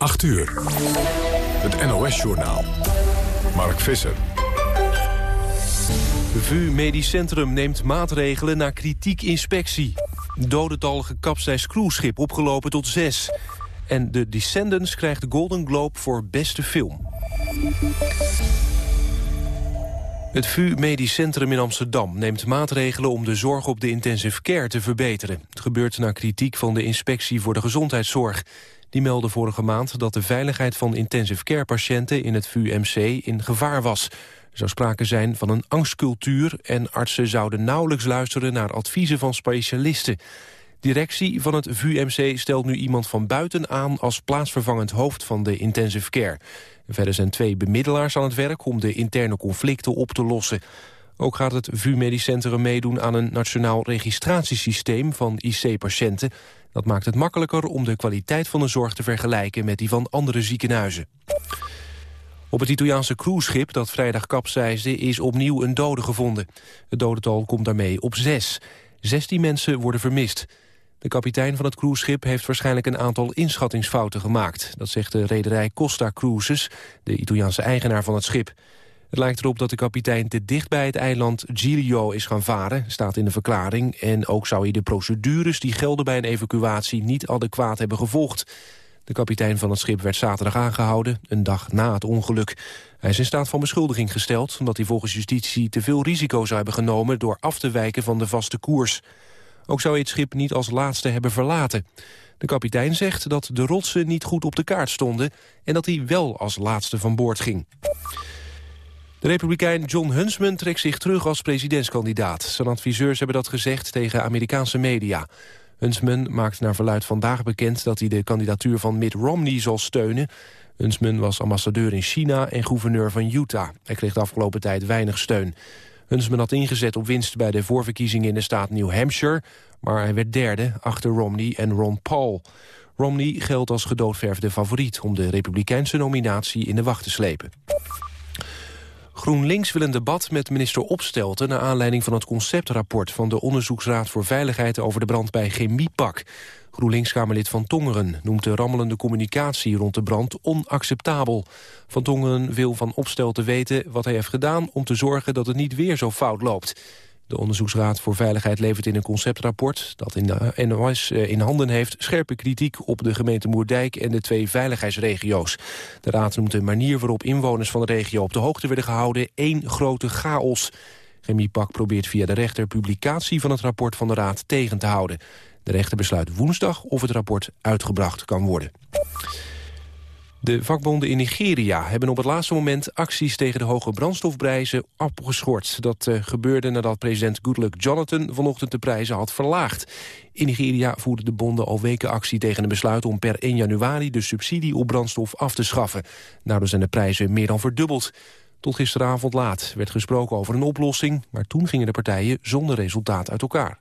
8 uur. Het NOS-journaal. Mark Visser. VU Medisch Centrum neemt maatregelen na kritiek inspectie. Dodental gekapseisd cruiseschip opgelopen tot zes. En The Descendants krijgt de Golden Globe voor beste film. Het VU Medisch Centrum in Amsterdam neemt maatregelen om de zorg op de intensive care te verbeteren. Het gebeurt na kritiek van de Inspectie voor de Gezondheidszorg. Die meldde vorige maand dat de veiligheid van intensive care patiënten in het VUMC in gevaar was. Er zou sprake zijn van een angstcultuur en artsen zouden nauwelijks luisteren naar adviezen van specialisten. Directie van het VUMC stelt nu iemand van buiten aan als plaatsvervangend hoofd van de intensive care. Verder zijn twee bemiddelaars aan het werk om de interne conflicten op te lossen. Ook gaat het VU Medisch Centrum meedoen aan een nationaal registratiesysteem van IC-patiënten. Dat maakt het makkelijker om de kwaliteit van de zorg te vergelijken met die van andere ziekenhuizen. Op het Italiaanse cruiseschip dat vrijdag kapseisde is opnieuw een dode gevonden. Het dodental komt daarmee op zes. Zestien mensen worden vermist. De kapitein van het cruiseschip heeft waarschijnlijk een aantal inschattingsfouten gemaakt. Dat zegt de rederij Costa Cruises, de Italiaanse eigenaar van het schip. Het lijkt erop dat de kapitein te dicht bij het eiland Giglio is gaan varen, staat in de verklaring. En ook zou hij de procedures die gelden bij een evacuatie niet adequaat hebben gevolgd. De kapitein van het schip werd zaterdag aangehouden, een dag na het ongeluk. Hij is in staat van beschuldiging gesteld... omdat hij volgens justitie te veel risico zou hebben genomen... door af te wijken van de vaste koers. Ook zou hij het schip niet als laatste hebben verlaten. De kapitein zegt dat de rotsen niet goed op de kaart stonden... en dat hij wel als laatste van boord ging. De republikein John Huntsman trekt zich terug als presidentskandidaat. Zijn adviseurs hebben dat gezegd tegen Amerikaanse media. Huntsman maakt naar verluid vandaag bekend dat hij de kandidatuur van Mitt Romney zal steunen. Huntsman was ambassadeur in China en gouverneur van Utah. Hij kreeg de afgelopen tijd weinig steun. Huntsman had ingezet op winst bij de voorverkiezingen in de staat New Hampshire... maar hij werd derde achter Romney en Ron Paul. Romney geldt als gedoodverfde favoriet om de republikeinse nominatie in de wacht te slepen. GroenLinks wil een debat met minister Opstelten... naar aanleiding van het conceptrapport van de Onderzoeksraad voor Veiligheid... over de brand bij Chemiepak. GroenLinks-Kamerlid Van Tongeren noemt de rammelende communicatie rond de brand onacceptabel. Van Tongeren wil van Opstelten weten wat hij heeft gedaan... om te zorgen dat het niet weer zo fout loopt. De Onderzoeksraad voor Veiligheid levert in een conceptrapport... dat in de NOS eh, in handen heeft scherpe kritiek op de gemeente Moerdijk... en de twee veiligheidsregio's. De raad noemt de manier waarop inwoners van de regio op de hoogte werden gehouden... één grote chaos. Chemiepak probeert via de rechter publicatie van het rapport van de raad tegen te houden. De rechter besluit woensdag of het rapport uitgebracht kan worden. De vakbonden in Nigeria hebben op het laatste moment acties tegen de hoge brandstofprijzen opgeschort. Dat uh, gebeurde nadat president Goodluck Jonathan vanochtend de prijzen had verlaagd. In Nigeria voerden de bonden al weken actie tegen een besluit om per 1 januari de subsidie op brandstof af te schaffen. Daardoor zijn de prijzen meer dan verdubbeld. Tot gisteravond laat werd gesproken over een oplossing, maar toen gingen de partijen zonder resultaat uit elkaar.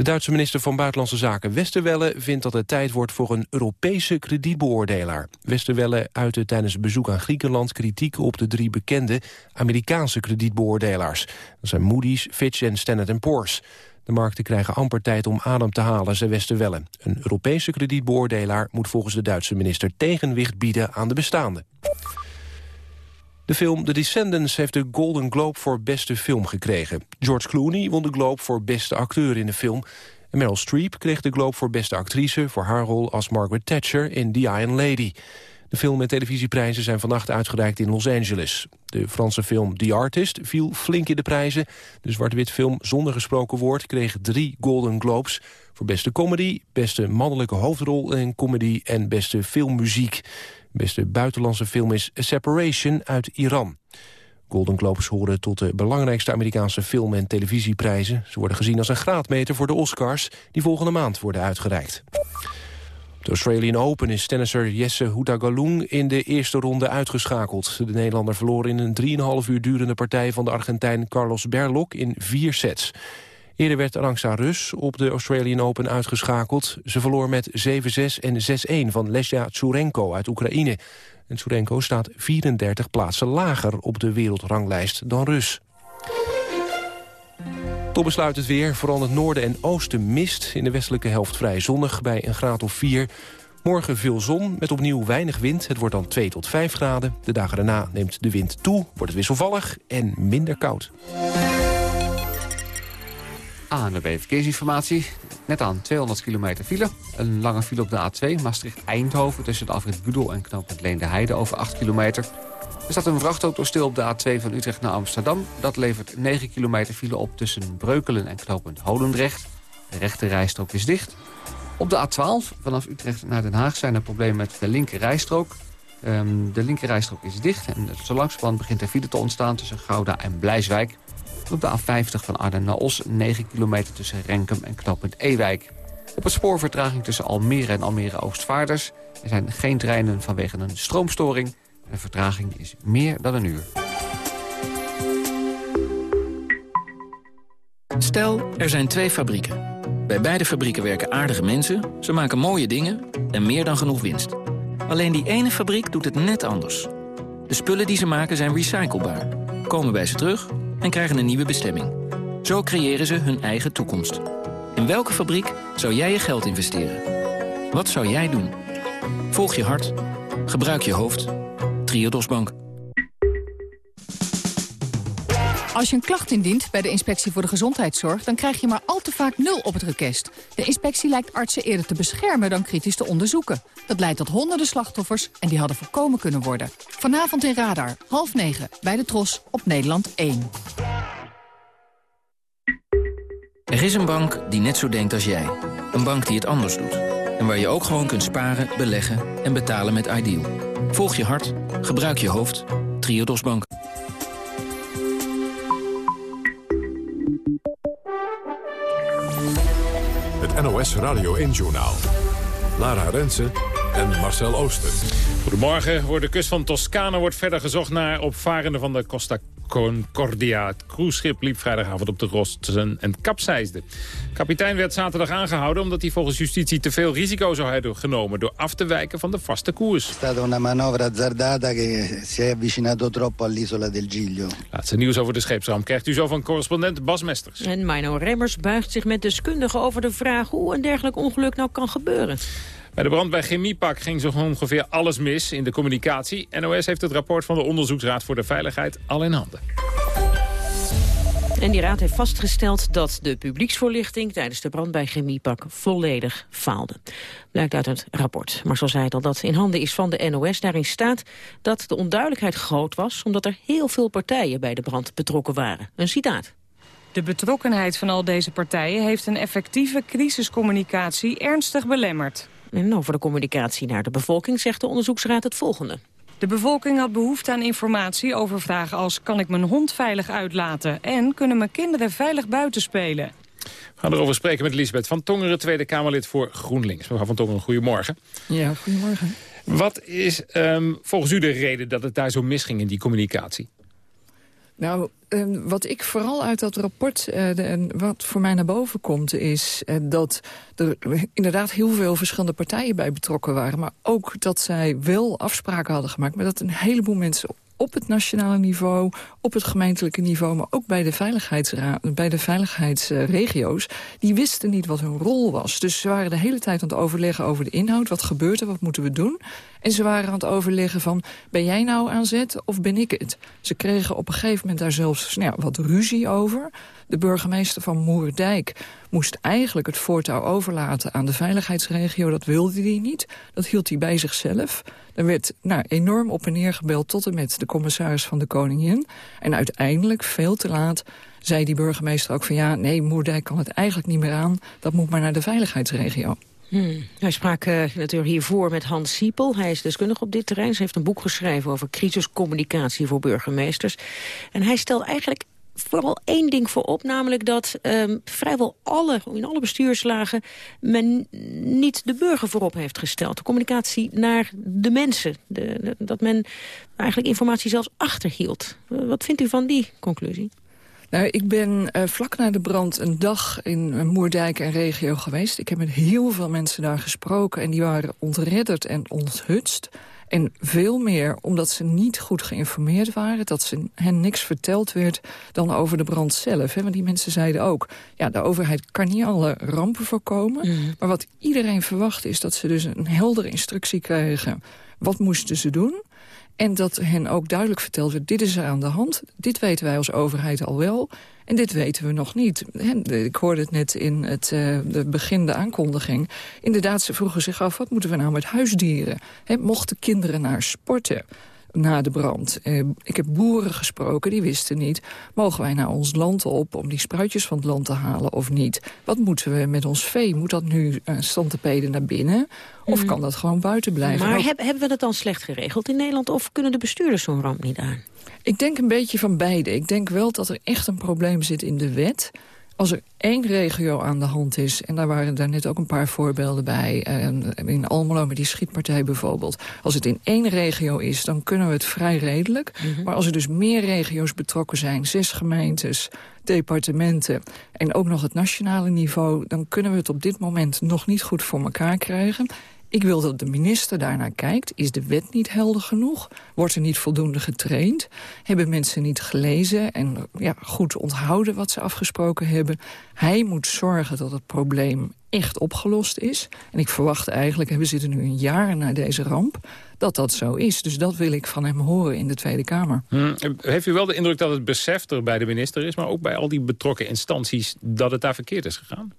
De Duitse minister van Buitenlandse Zaken Westerwelle vindt dat het tijd wordt voor een Europese kredietbeoordelaar. Westerwelle uitte tijdens bezoek aan Griekenland kritiek op de drie bekende Amerikaanse kredietbeoordelaars. Dat zijn Moody's, Fitch en Standard Poor's. De markten krijgen amper tijd om adem te halen, zei Westerwelle. Een Europese kredietbeoordelaar moet volgens de Duitse minister tegenwicht bieden aan de bestaande. De film The Descendants heeft de Golden Globe voor beste film gekregen. George Clooney won de Globe voor beste acteur in de film. En Meryl Streep kreeg de Globe voor beste actrice... voor haar rol als Margaret Thatcher in The Iron Lady. De film- en televisieprijzen zijn vannacht uitgereikt in Los Angeles. De Franse film The Artist viel flink in de prijzen. De zwart-wit film zonder gesproken woord kreeg drie Golden Globes... voor beste comedy, beste mannelijke hoofdrol en comedy en beste filmmuziek. Beste buitenlandse film is A Separation uit Iran. Golden Globes horen tot de belangrijkste Amerikaanse film- en televisieprijzen. Ze worden gezien als een graadmeter voor de Oscars... die volgende maand worden uitgereikt. Op de Australian Open is tennisser Jesse Houtagaloen in de eerste ronde uitgeschakeld. De Nederlander verloor in een 3,5 uur durende partij van de Argentijn Carlos Berlok in vier sets. Eerder werd Arantxa Rus op de Australian Open uitgeschakeld. Ze verloor met 7-6 en 6-1 van Lesja Tsurenko uit Oekraïne. En Tsurenko staat 34 plaatsen lager op de wereldranglijst dan Rus. Tot besluit het weer. Vooral het noorden en oosten mist. In de westelijke helft vrij zonnig bij een graad of 4. Morgen veel zon, met opnieuw weinig wind. Het wordt dan 2 tot 5 graden. De dagen daarna neemt de wind toe, wordt het wisselvallig en minder koud. ANWB Verkeersinformatie. Net aan 200 kilometer file. Een lange file op de A2 Maastricht-Eindhoven... tussen de afrit Budel en knooppunt Leende Heide over 8 kilometer. Er staat een vrachtauto stil op de A2 van Utrecht naar Amsterdam. Dat levert 9 kilometer file op tussen Breukelen en knooppunt Holendrecht. De rechte rijstrook is dicht. Op de A12 vanaf Utrecht naar Den Haag zijn er problemen met de linker rijstrook. Um, de linker rijstrook is dicht en zo langzamerhand begint er file te ontstaan... tussen Gouda en Blijswijk. Op de A50 van Arnhem naar Os 9 kilometer tussen Renkum en knooppunt Ewijk. Op het spoor vertraging tussen Almere en Almere Oostvaarders. Er zijn geen treinen vanwege een stroomstoring. De vertraging is meer dan een uur. Stel, er zijn twee fabrieken. Bij beide fabrieken werken aardige mensen, ze maken mooie dingen en meer dan genoeg winst. Alleen die ene fabriek doet het net anders. De spullen die ze maken zijn recyclebaar, komen bij ze terug en krijgen een nieuwe bestemming. Zo creëren ze hun eigen toekomst. In welke fabriek zou jij je geld investeren? Wat zou jij doen? Volg je hart. Gebruik je hoofd. Triodos Bank. Als je een klacht indient bij de Inspectie voor de Gezondheidszorg... dan krijg je maar al te vaak nul op het rekest. De inspectie lijkt artsen eerder te beschermen dan kritisch te onderzoeken. Dat leidt tot honderden slachtoffers en die hadden voorkomen kunnen worden. Vanavond in Radar, half negen, bij de Tros op Nederland 1. Er is een bank die net zo denkt als jij. Een bank die het anders doet. En waar je ook gewoon kunt sparen, beleggen en betalen met Ideal. Volg je hart, gebruik je hoofd. Triodos Bank. NOS Radio 1-journaal. Lara Rensen en Marcel Ooster. Goedemorgen. Voor de kust van Toscane wordt verder gezocht naar opvarenden van de Costa Concordia. Het cruiseschip liep vrijdagavond op de rosten en kapseisde. Kapitein werd zaterdag aangehouden omdat hij volgens justitie te veel risico zou hebben genomen door af te wijken van de vaste koers. È stata una manovra azzardata che si è avvicinato troppo all'isola del Giglio. Laatste nieuws over de scheepsramp krijgt u zo van correspondent Bas Mesters. En Mino Remmers buigt zich met deskundigen over de vraag hoe een dergelijk ongeluk nou kan gebeuren. Bij de brand bij Chemiepak ging zo ongeveer alles mis in de communicatie. NOS heeft het rapport van de Onderzoeksraad voor de Veiligheid al in handen. En die raad heeft vastgesteld dat de publieksvoorlichting tijdens de brand bij Chemiepak volledig faalde. Blijkt uit het rapport. Marcel zei al dat in handen is van de NOS. Daarin staat dat de onduidelijkheid groot was omdat er heel veel partijen bij de brand betrokken waren. Een citaat. De betrokkenheid van al deze partijen heeft een effectieve crisiscommunicatie ernstig belemmerd. En over de communicatie naar de bevolking zegt de onderzoeksraad het volgende. De bevolking had behoefte aan informatie over vragen als... kan ik mijn hond veilig uitlaten en kunnen mijn kinderen veilig buiten spelen? We gaan erover spreken met Lisbeth van Tongeren, Tweede Kamerlid voor GroenLinks. Mevrouw van Tongeren, goedemorgen. Ja, goedemorgen. Wat is um, volgens u de reden dat het daar zo misging in die communicatie? Nou, uh, wat ik vooral uit dat rapport, de, en wat voor mij naar boven komt... is uh, dat er inderdaad heel veel verschillende partijen bij betrokken waren... maar ook dat zij wel afspraken hadden gemaakt... maar dat een heleboel mensen op het nationale niveau, op het gemeentelijke niveau... maar ook bij de, bij de veiligheidsregio's... die wisten niet wat hun rol was. Dus ze waren de hele tijd aan het overleggen over de inhoud. Wat gebeurt er, wat moeten we doen? En ze waren aan het overleggen van, ben jij nou aan zet of ben ik het? Ze kregen op een gegeven moment daar zelfs nou ja, wat ruzie over. De burgemeester van Moerdijk moest eigenlijk het voortouw overlaten aan de veiligheidsregio. Dat wilde hij niet. Dat hield hij bij zichzelf. Er werd nou, enorm op en neer gebeld tot en met de commissaris van de Koningin. En uiteindelijk, veel te laat, zei die burgemeester ook van... ja, nee, Moerdijk kan het eigenlijk niet meer aan. Dat moet maar naar de veiligheidsregio. Hmm. Hij sprak natuurlijk hiervoor met Hans Siepel. Hij is deskundig op dit terrein. Ze heeft een boek geschreven over crisiscommunicatie voor burgemeesters. En hij stelt eigenlijk vooral één ding voorop, namelijk dat um, vrijwel alle, in alle bestuurslagen men niet de burger voorop heeft gesteld. De communicatie naar de mensen. Dat men eigenlijk informatie zelfs achterhield. Wat vindt u van die conclusie? Nou, ik ben uh, vlak na de brand een dag in Moerdijk en regio geweest. Ik heb met heel veel mensen daar gesproken en die waren ontredderd en onthutst. En veel meer omdat ze niet goed geïnformeerd waren... dat ze hen niks verteld werd dan over de brand zelf. Hè? Want die mensen zeiden ook... ja, de overheid kan niet alle rampen voorkomen... Mhm. maar wat iedereen verwacht is dat ze dus een heldere instructie krijgen... wat moesten ze doen... En dat hen ook duidelijk verteld werd, dit is er aan de hand. Dit weten wij als overheid al wel. En dit weten we nog niet. Ik hoorde het net in het uh, de begin de aankondiging. Inderdaad, ze vroegen zich af, wat moeten we nou met huisdieren? Mochten kinderen naar sporten? na de brand. Eh, ik heb boeren gesproken, die wisten niet... mogen wij naar ons land op om die spruitjes van het land te halen of niet? Wat moeten we met ons vee? Moet dat nu standtepeden naar binnen? Of mhm. kan dat gewoon buiten blijven? Maar hebben we dat dan slecht geregeld in Nederland... of kunnen de bestuurders zo'n ramp niet aan? Ik denk een beetje van beide. Ik denk wel dat er echt een probleem zit in de wet als er één regio aan de hand is... en daar waren daar net ook een paar voorbeelden bij... In Almelo met die schietpartij bijvoorbeeld. Als het in één regio is, dan kunnen we het vrij redelijk. Mhm. Maar als er dus meer regio's betrokken zijn... zes gemeentes, departementen en ook nog het nationale niveau... dan kunnen we het op dit moment nog niet goed voor elkaar krijgen. Ik wil dat de minister daarnaar kijkt. Is de wet niet helder genoeg? Wordt er niet voldoende getraind? Hebben mensen niet gelezen en ja, goed onthouden wat ze afgesproken hebben? Hij moet zorgen dat het probleem echt opgelost is. En ik verwacht eigenlijk, we zitten nu een jaar na deze ramp... dat dat zo is. Dus dat wil ik van hem horen in de Tweede Kamer. Hm, heeft u wel de indruk dat het besef er bij de minister is... maar ook bij al die betrokken instanties dat het daar verkeerd is gegaan?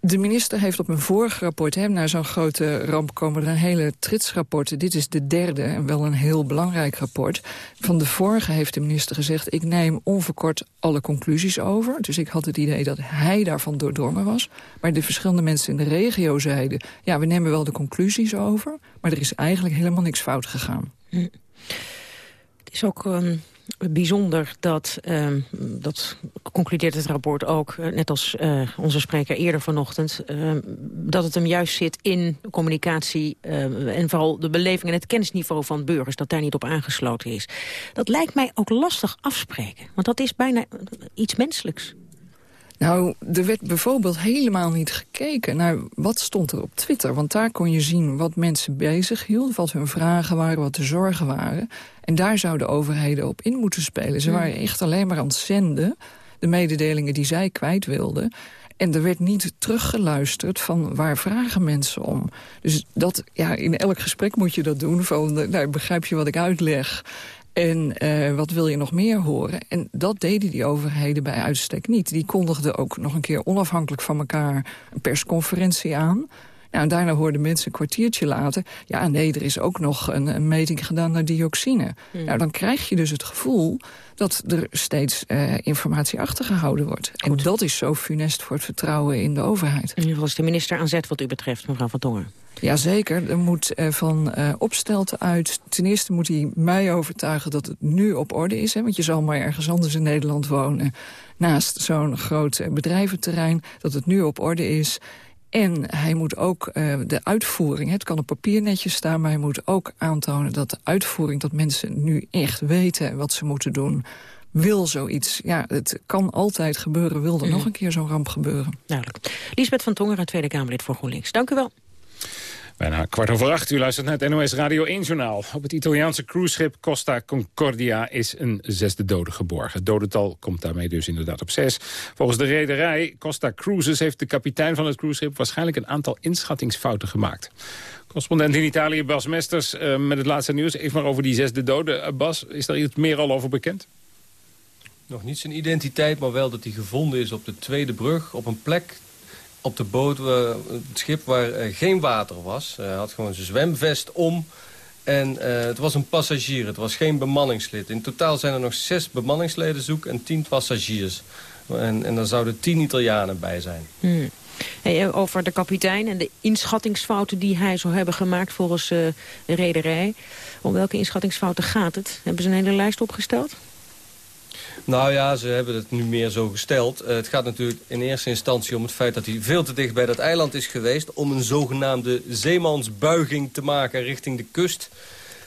De minister heeft op een vorig rapport, hè, na zo'n grote ramp komen er een hele trits rapporten. Dit is de derde en wel een heel belangrijk rapport. Van de vorige heeft de minister gezegd, ik neem onverkort alle conclusies over. Dus ik had het idee dat hij daarvan doordrongen was. Maar de verschillende mensen in de regio zeiden, ja, we nemen wel de conclusies over. Maar er is eigenlijk helemaal niks fout gegaan. Hm. Het is ook... Um bijzonder dat, uh, dat concludeert het rapport ook, eh, net als uh, onze spreker eerder vanochtend, uh, dat het hem juist zit in communicatie en vooral de beleving en het kennisniveau van burgers, dat daar niet op aangesloten is. Dat lijkt mij ook lastig afspreken, want dat is bijna iets menselijks. Nou, er werd bijvoorbeeld helemaal niet gekeken naar wat stond er op Twitter. Want daar kon je zien wat mensen bezig hielden, wat hun vragen waren, wat de zorgen waren. En daar zouden overheden op in moeten spelen. Ze waren echt alleen maar aan het zenden, de mededelingen die zij kwijt wilden. En er werd niet teruggeluisterd van waar vragen mensen om. Dus dat, ja, in elk gesprek moet je dat doen. Van, nou, begrijp je wat ik uitleg? En uh, wat wil je nog meer horen? En dat deden die overheden bij uitstek niet. Die kondigden ook nog een keer onafhankelijk van elkaar een persconferentie aan. Nou, en daarna hoorden mensen een kwartiertje later... ja, nee, er is ook nog een, een meting gedaan naar dioxine. Hmm. Nou, dan krijg je dus het gevoel dat er steeds uh, informatie achtergehouden wordt. En dat is zo funest voor het vertrouwen in de overheid. In ieder geval is de minister aan zet wat u betreft, mevrouw Van Dongen. Jazeker, er moet uh, van uh, opstelten uit. Ten eerste moet hij mij overtuigen dat het nu op orde is. Hè, want je zal maar ergens anders in Nederland wonen. Naast zo'n groot bedrijventerrein. Dat het nu op orde is. En hij moet ook uh, de uitvoering, het kan op papier netjes staan... maar hij moet ook aantonen dat de uitvoering... dat mensen nu echt weten wat ze moeten doen wil zoiets. Ja, het kan altijd gebeuren. Wil er mm. nog een keer zo'n ramp gebeuren? Duidelijk. Liesbeth van Tonger, Tweede Kamerlid voor GroenLinks. Dank u wel. Bijna kwart over acht. U luistert naar het NOS Radio 1-journaal. Op het Italiaanse cruiseschip Costa Concordia is een zesde dode geborgen. Het dodental komt daarmee dus inderdaad op zes. Volgens de rederij Costa Cruises heeft de kapitein van het cruiseschip... waarschijnlijk een aantal inschattingsfouten gemaakt. Correspondent in Italië, Bas Mesters, uh, met het laatste nieuws. Even maar over die zesde doden. Uh, Bas, is daar iets meer al over bekend? Nog niet zijn identiteit, maar wel dat hij gevonden is op de tweede brug... op een plek op de boot, uh, het schip waar uh, geen water was. Hij had gewoon zijn zwemvest om. En uh, het was een passagier, het was geen bemanningslid. In totaal zijn er nog zes bemanningsleden zoek en tien passagiers. En, en daar zouden tien Italianen bij zijn. Hmm. Over de kapitein en de inschattingsfouten die hij zou hebben gemaakt volgens de rederij. Om welke inschattingsfouten gaat het? Hebben ze een hele lijst opgesteld? Nou ja, ze hebben het nu meer zo gesteld. Uh, het gaat natuurlijk in eerste instantie om het feit dat hij veel te dicht bij dat eiland is geweest... om een zogenaamde zeemansbuiging te maken richting de kust.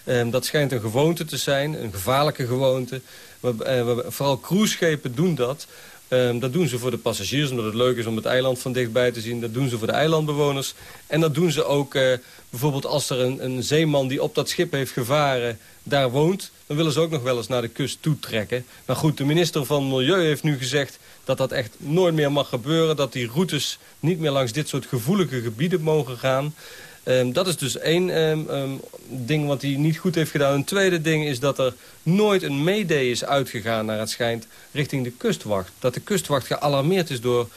Uh, dat schijnt een gewoonte te zijn, een gevaarlijke gewoonte. Uh, vooral cruiseschepen doen dat Ehm, dat doen ze voor de passagiers, omdat het leuk is om het eiland van dichtbij te zien. Dat doen ze voor de eilandbewoners. En dat doen ze ook eh, bijvoorbeeld als er een, een, zeeman die op dat schip heeft gevaren daar woont. Dan willen ze ook nog wel eens naar de kust toetrekken. Maar goed, de minister van Milieu heeft nu gezegd dat dat echt nooit meer mag gebeuren. Dat die routes niet meer langs dit soort gevoelige gebieden mogen gaan. Um, dat is dus één um, um, ding wat hij niet goed heeft gedaan. Een tweede ding is dat er nooit een mayday is uitgegaan, naar het schijnt, richting de kustwacht. Dat de kustwacht gealarmeerd is door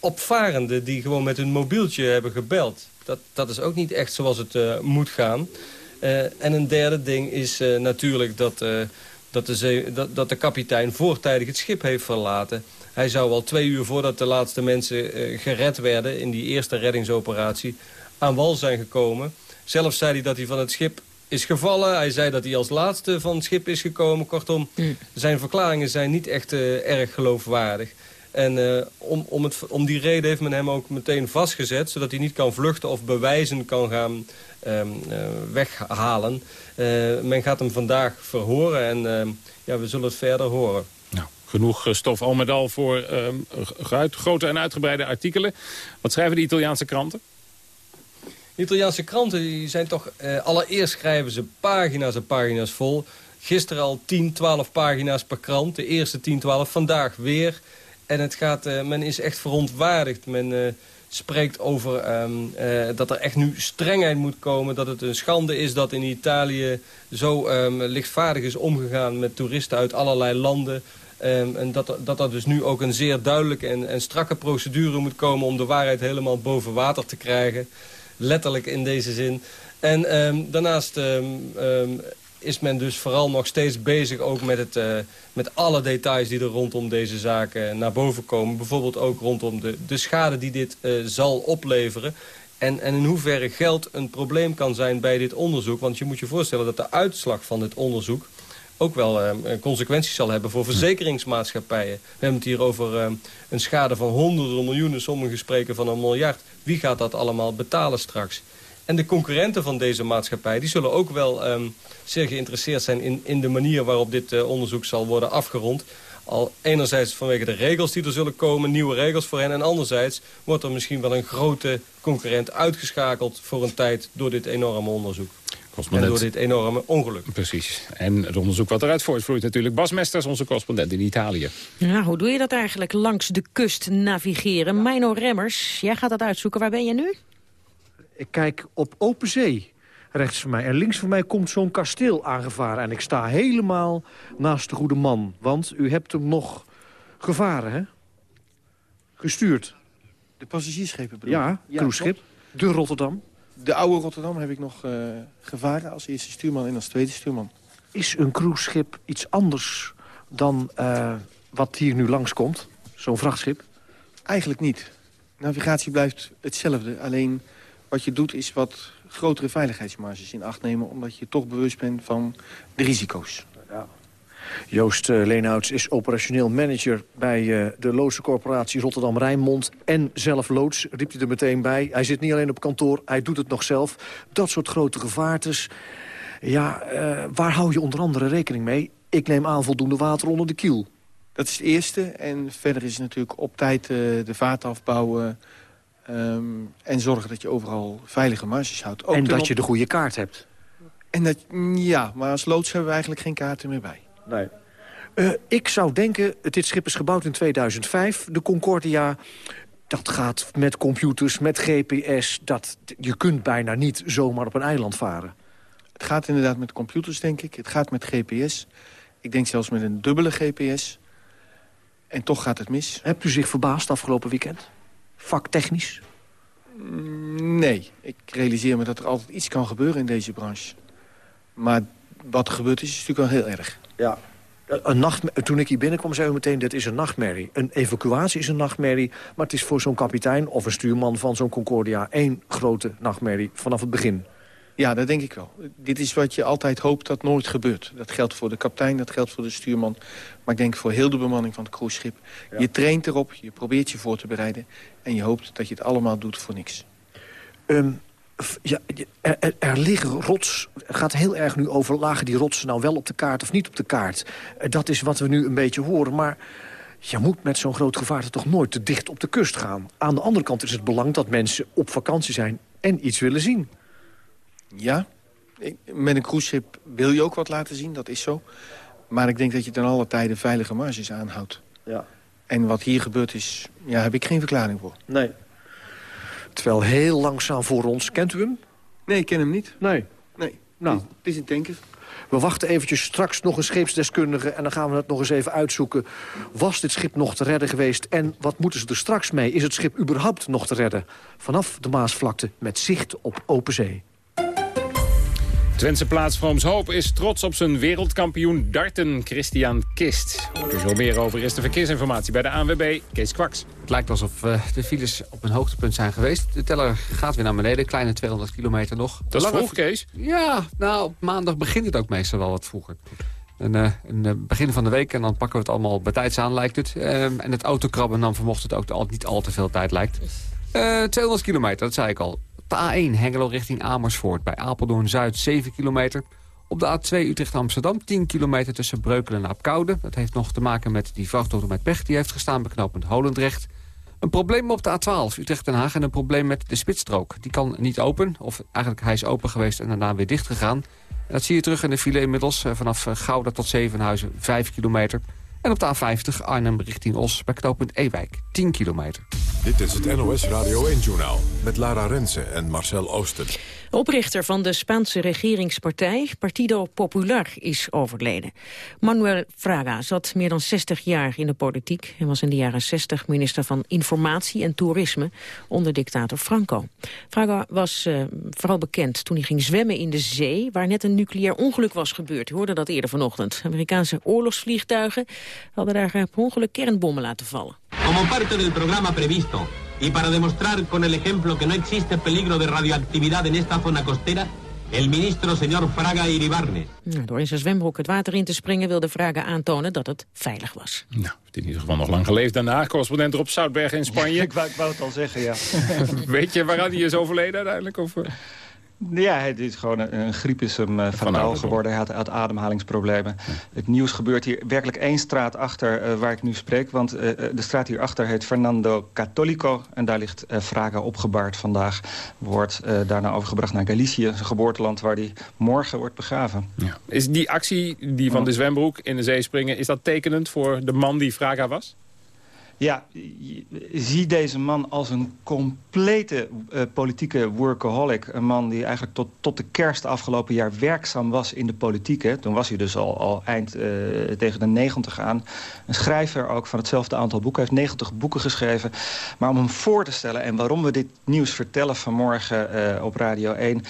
opvarenden die gewoon met hun mobieltje hebben gebeld. Dat, dat is ook niet echt zoals het uh, moet gaan. Uh, en een derde ding is uh, natuurlijk dat, dat, de zee, dat, dat de kapitein voortijdig het schip heeft verlaten. Hij zou al twee uur voordat de laatste mensen gered werden in die eerste reddingsoperatie aan wal zijn gekomen. Zelf zei hij dat hij van het schip is gevallen. Hij zei dat hij als laatste van het schip is gekomen. Kortom, mm. zijn verklaringen zijn niet echt uh, erg geloofwaardig. En uh, om, om, het, om die reden heeft men hem ook meteen vastgezet... zodat hij niet kan vluchten of bewijzen kan gaan um, uh, weghalen. men gaat hem vandaag verhoren en ehm, ja, we zullen het verder horen. Nou, genoeg stof al met al voor um, grote en uitgebreide artikelen. Wat schrijven de Italiaanse kranten? De Italiaanse kranten die zijn toch... Eh, allereerst schrijven ze pagina's en pagina's vol. Gisteren al 10, 12 pagina's per krant. De eerste 10, 12. Vandaag weer. En het gaat, uh, men is echt verontwaardigd. Men uh, spreekt over um, uh, dat er echt nu strengheid moet komen. Dat het een schande is dat in Italië zo um, lichtvaardig is omgegaan met toeristen uit allerlei landen. Um, en dat, dat er dus nu ook een zeer duidelijke en, en strakke procedure moet komen... om de waarheid helemaal boven water te krijgen letterlijk in deze zin. En daarnaast is men dus vooral nog steeds bezig ook met, het, uh, met alle details die er rondom deze zaken naar boven komen. Bijvoorbeeld ook rondom de, de schade die dit uh, zal opleveren. En, en in hoeverre geld een probleem kan zijn bij dit onderzoek. Want je moet je voorstellen dat de uitslag van dit onderzoek ook wel uh, consequenties zal hebben voor verzekeringsmaatschappijen. We hebben het hier over een schade van honderden miljoenen, sommigen spreken van een miljard. Wie gaat dat allemaal betalen straks? En de concurrenten van deze maatschappij die zullen ook wel um, zeer geïnteresseerd zijn in, in de manier waarop dit uh, onderzoek zal worden afgerond. Al enerzijds vanwege de regels die er zullen komen, nieuwe regels voor hen. En anderzijds wordt er misschien wel een grote concurrent uitgeschakeld voor een tijd door dit enorme onderzoek. En door dit enorme ongeluk. Precies. En het onderzoek wat eruit voortvloeit natuurlijk. Bas Mesters, onze correspondent in Italië. Ja, hoe doe je dat eigenlijk, langs de kust navigeren? Mino Remmers, jij gaat dat uitzoeken. Waar ben je nu? Ik kijk op open zee rechts van mij. En links van mij komt zo'n kasteel aangevaren. En ik sta helemaal naast de goede man. Want u hebt hem nog gevaren, hè? Gestuurd. De passagiersschepen bedoel Ja, cruiseschip. De Rotterdam. De oude Rotterdam heb ik nog uh, gevaren als eerste stuurman en als tweede stuurman. Is een cruiseschip iets anders dan uh, wat hier nu langskomt? Zo'n vrachtschip? Eigenlijk niet. Navigatie blijft hetzelfde. Alleen wat je doet is wat grotere veiligheidsmarges in acht nemen... omdat je toch bewust bent van de risico's. Ja. Joost uh, Leenhouts is operationeel manager bij uh, de loodsencorporatie Rotterdam-Rijnmond. En zelf loods, riep hij er meteen bij. Hij zit niet alleen op kantoor, hij doet het nog zelf. Dat soort grote gevaartes. Ja, uh, waar hou je onder andere rekening mee? Ik neem aan voldoende water onder de kiel. Dat is het eerste. En verder is natuurlijk op tijd de vaart afbouwen... Um, en zorgen dat je overal veilige marges houdt. Ook en dat je de goede kaart hebt. En dat, ja, maar als loods hebben we eigenlijk geen kaarten meer bij. Nee. Uh, ik zou denken, dit schip is gebouwd in 2005, de Concordia. Dat gaat met computers, met GPS. Dat, je kunt bijna niet zomaar op een eiland varen. Het gaat inderdaad met computers, denk ik. Het gaat met GPS. Ik denk zelfs met een dubbele GPS. En toch gaat het mis. Hebt u zich verbaasd afgelopen weekend? Vaktechnisch? Nee. Ik realiseer me dat er altijd iets kan gebeuren in deze branche. Maar wat er gebeurd is, is natuurlijk wel heel erg. Ja. Een nacht, toen ik hier binnenkwam, zei u meteen, dit is een nachtmerrie. Een evacuatie is een nachtmerrie, maar het is voor zo'n kapitein... of een stuurman van zo'n Concordia één grote nachtmerrie vanaf het begin. Ja, dat denk ik wel. Dit is wat je altijd hoopt dat nooit gebeurt. Dat geldt voor de kapitein, dat geldt voor de stuurman. Maar ik denk voor heel de bemanning van het cruiseschip. Ja. Je traint erop, je probeert je voor te bereiden... en je hoopt dat je het allemaal doet voor niks. Um, ja, er, er, liggen rots. Het gaat heel erg nu over, lagen die rotsen nou wel op de kaart of niet op de kaart? Dat is wat we nu een beetje horen. Maar je moet met zo'n groot gevaarte toch nooit te dicht op de kust gaan. Aan de andere kant is het belang dat mensen op vakantie zijn en iets willen zien. Ja, met een cruiseschip wil je ook wat laten zien, dat is zo. Maar ik denk dat je ten alle tijde veilige marges aanhoudt. Ja. En wat hier gebeurd is, ja, heb ik geen verklaring voor. Nee. Terwijl heel langzaam voor ons, kent u hem? Nee, ik ken hem niet. Nee. Nee, Nou. het is een tanker. We wachten eventjes straks nog een scheepsdeskundige... en dan gaan we het nog eens even uitzoeken. Was dit schip nog te redden geweest? En wat moeten ze er straks mee? Is het schip überhaupt nog te redden? Vanaf de Maasvlakte met zicht op open zee. Twentse plaats Hoop is trots op zijn wereldkampioen darten Christian Kist. Er is wel meer over is de verkeersinformatie bij de ANWB Kees Kwaks. Het lijkt alsof eh, de files op een hoogtepunt zijn geweest. De teller gaat weer naar beneden, kleine 200 kilometer nog. Dat is vroeg, Kees. Ja, nou, op maandag begint het ook meestal wel wat vroeger. Een, eh, een eh, begin van de week en dan pakken we het allemaal bij tijds aan, lijkt het. Ehm, en het autokrabben dan vermocht het ook al, niet al te veel tijd lijkt. Eh 200 kilometer, dat zei ik al. De A1 Hengelo richting Amersfoort. Bij Apeldoorn-Zuid 7 kilometer. Op de A2 Utrecht-Amsterdam 10 kilometer tussen Breukelen en Apkoude. Dat heeft nog te maken met die vrachtauto met pech. Die heeft gestaan bij knooppunt Holendrecht. Een probleem op de A12 Utrecht-Den Haag en een probleem met de spitsstrook. Die kan niet open, of eigenlijk hij is open geweest en daarna weer dicht gegaan. Dat zie je terug in de file inmiddels. eh, Vanaf eh, Gouda tot Zevenhuizen 5 kilometer. En op de A50 Arnhem richting Os bij knooppunt Ewijk 10 kilometer. Dit is het NOS Radio 1-journaal met Lara Rensen en Marcel Oosten. Oprichter van de Spaanse regeringspartij, Partido Popular, is overleden. Manuel Fraga zat meer dan 60 jaar in de politiek... en was in de jaren 60 minister van Informatie en Toerisme... onder dictator Franco. Fraga was eh, vooral bekend toen hij ging zwemmen in de zee... waar net een nucleair ongeluk was gebeurd. U hoorde dat eerder vanochtend. Amerikaanse oorlogsvliegtuigen hadden daar per ongeluk kernbommen laten vallen. Como parte del programa previsto y para demostrar con el ejemplo que no existe peligro de radioactividad en esta zona costera, el ministro señor Fraga Iribarne Nou, door in zijn zwembroek het water in te springen... wilde Fraga aantonen dat het veilig was. Nou, heeft in ieder geval nog lang geleefd daarna. Correspondent Rob Zoutberg in Spanje. Ik wou, ik wou het al zeggen, ja. Weet je waaraan hij is overleden uiteindelijk? Of, eh? Ja, het is gewoon een, een griep is hem uh, fataal geworden. Hij had, had ademhalingsproblemen. Het nieuws gebeurt hier werkelijk één straat achter uh, waar ik nu spreek. Want uh, de straat hierachter heet Fernando Catolico. En daar ligt Fraga opgebaard vandaag. Wordt daarna overgebracht naar Galicië, zijn geboorteland... waar hij morgen wordt begraven. Ja. Is die actie die van de zwembroek in de zee springen... is dat tekenend voor de man die Fraga was? Ja, zie deze man als een complete uh, politieke workaholic. Een man die eigenlijk tot, tot de kerst afgelopen jaar werkzaam was in de politiek. Hè. Toen was hij dus al, al eind uh, tegen de negentig aan. Een schrijver ook van hetzelfde aantal boeken. Hij heeft 90 boeken geschreven. Maar om hem voor te stellen en waarom we dit nieuws vertellen vanmorgen uh, op Radio 1...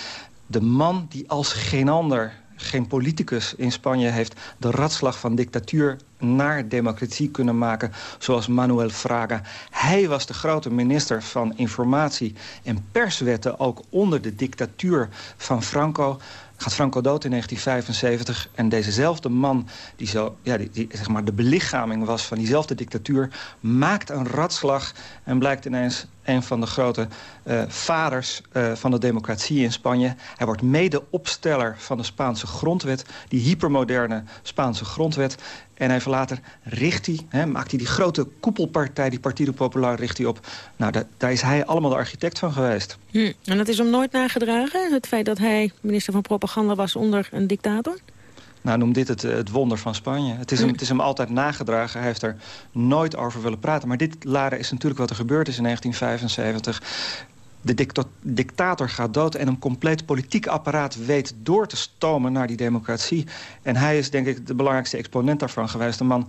de man die als geen ander geen politicus in Spanje heeft de ratslag van dictatuur naar democratie kunnen maken, zoals Manuel Fraga. Hij was de grote minister van Informatie en Perswetten, ook onder de dictatuur van Franco. Gaat Franco dood in 1975 en dezezelfde man, die, zo, ja, die, zeg maar de belichaming was van diezelfde dictatuur, maakt een ratslag en blijkt ineens een van de grote uh, vaders uh, van de democratie in Spanje. Hij wordt mede-opsteller van de Spaanse grondwet, die hypermoderne Spaanse grondwet. En even later richt hij, hè, maakt hij die grote koepelpartij, die Partido Popular, richt hij op. Nou, da daar is hij allemaal de architect van geweest. Hm. En dat is hem nooit nagedragen, het feit dat hij minister van Propaganda was onder een dictator? Nou, noem dit het, het wonder van Spanje. Het is, hem, het is hem altijd nagedragen. Hij heeft er nooit over willen praten. Maar dit, Lara, is natuurlijk wat er gebeurd is in 1975 de dictator, gaat dood en een compleet politiek apparaat weet door te stomen naar die democratie. En hij is denk ik de belangrijkste exponent daarvan geweest. Een man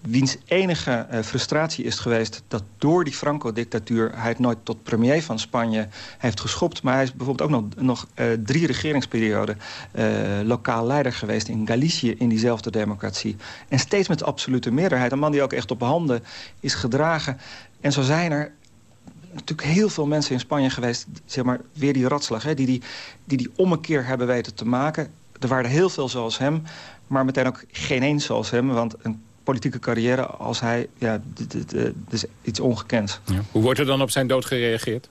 wiens enige uh, frustratie is geweest dat door die Franco-dictatuur hij het nooit tot premier van Spanje heeft geschopt. Maar hij is bijvoorbeeld ook nog, nog uh, drie regeringsperioden uh, lokaal leider geweest in Galicië in diezelfde democratie. En steeds met absolute meerderheid. Een man die ook echt op handen is gedragen. En zo zijn er natuurlijk heel veel mensen in Spanje geweest... zeg maar, weer die ratslag, hè, die, die, die die ommekeer hebben weten te maken. Er waren heel veel zoals hem, maar meteen ook geen één zoals hem. Want een politieke carrière als hij, ja, dit is iets ongekends. Ja. Hoe wordt er dan op zijn dood gereageerd?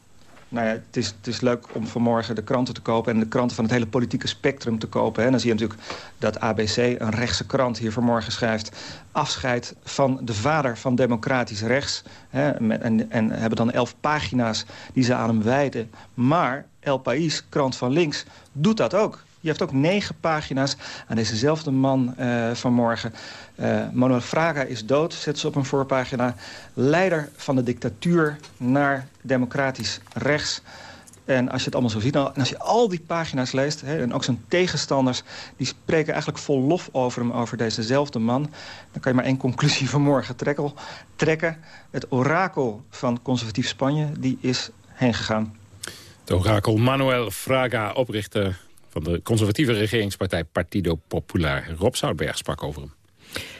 Nou ja, het is, het is leuk om vanmorgen de kranten te kopen... en de kranten van het hele politieke spectrum te kopen. En dan zie je natuurlijk dat ABC, een rechtse krant, hier vanmorgen schrijft... afscheid van de vader van democratisch rechts. Hè, en, en hebben dan elf pagina's die ze aan hem wijden. Maar El País, krant van links, doet dat ook. Je hebt ook negen pagina's aan dezezelfde man uh, vanmorgen. Uh, Manuel Fraga is dood, zet ze op een voorpagina. Leider van de dictatuur naar democratisch rechts. En als je het allemaal zo ziet, nou, en als je al die pagina's leest... Hè, en ook zijn tegenstanders, die spreken eigenlijk vol lof over hem... over dezezelfde man. Dan kan je maar één conclusie vanmorgen trekken. Het orakel van conservatief Spanje, die is heen gegaan. Het orakel Manuel Fraga, oprichter van de conservatieve regeringspartij Partido Popular. Rob Zoutberg sprak over hem.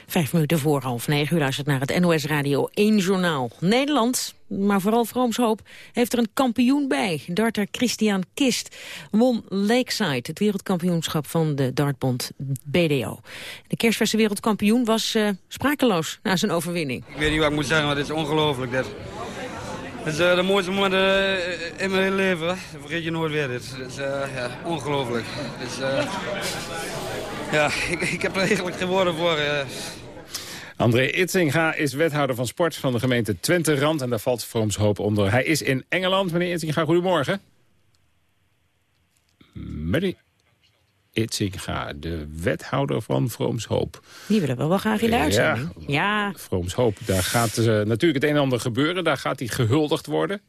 Vijf minuten voor half negen. U luistert naar het NOS Radio 1 Journaal. Nederland, maar vooral Vroomshoop, heeft er een kampioen bij. Darter Christian Kist won Lakeside, het wereldkampioenschap van de dartbond BDO. De kerstverse wereldkampioen was uh, sprakeloos na zijn overwinning. Ik weet niet wat ik moet zeggen, maar het is ongelooflijk. Dat... Het is uh, de mooiste moment uh, in mijn hele leven. Vergeet je nooit weer. Het is uh, ja, ongelooflijk. ja, ik, ik, heb er eigenlijk geen woorden voor. André Itzinga is wethouder van sport van de gemeente Twente-Rand. En daar valt Vrooms Hoop onder. Hij is in Engeland. Meneer Itzinga, goedemorgen. Meneer Itzinga, de wethouder van Vroomshoop. Die willen we wel graag in de uitzending. Ja, ja. Vroomshoop, daar gaat uh, natuurlijk het een en ander gebeuren. Daar gaat hij gehuldigd worden.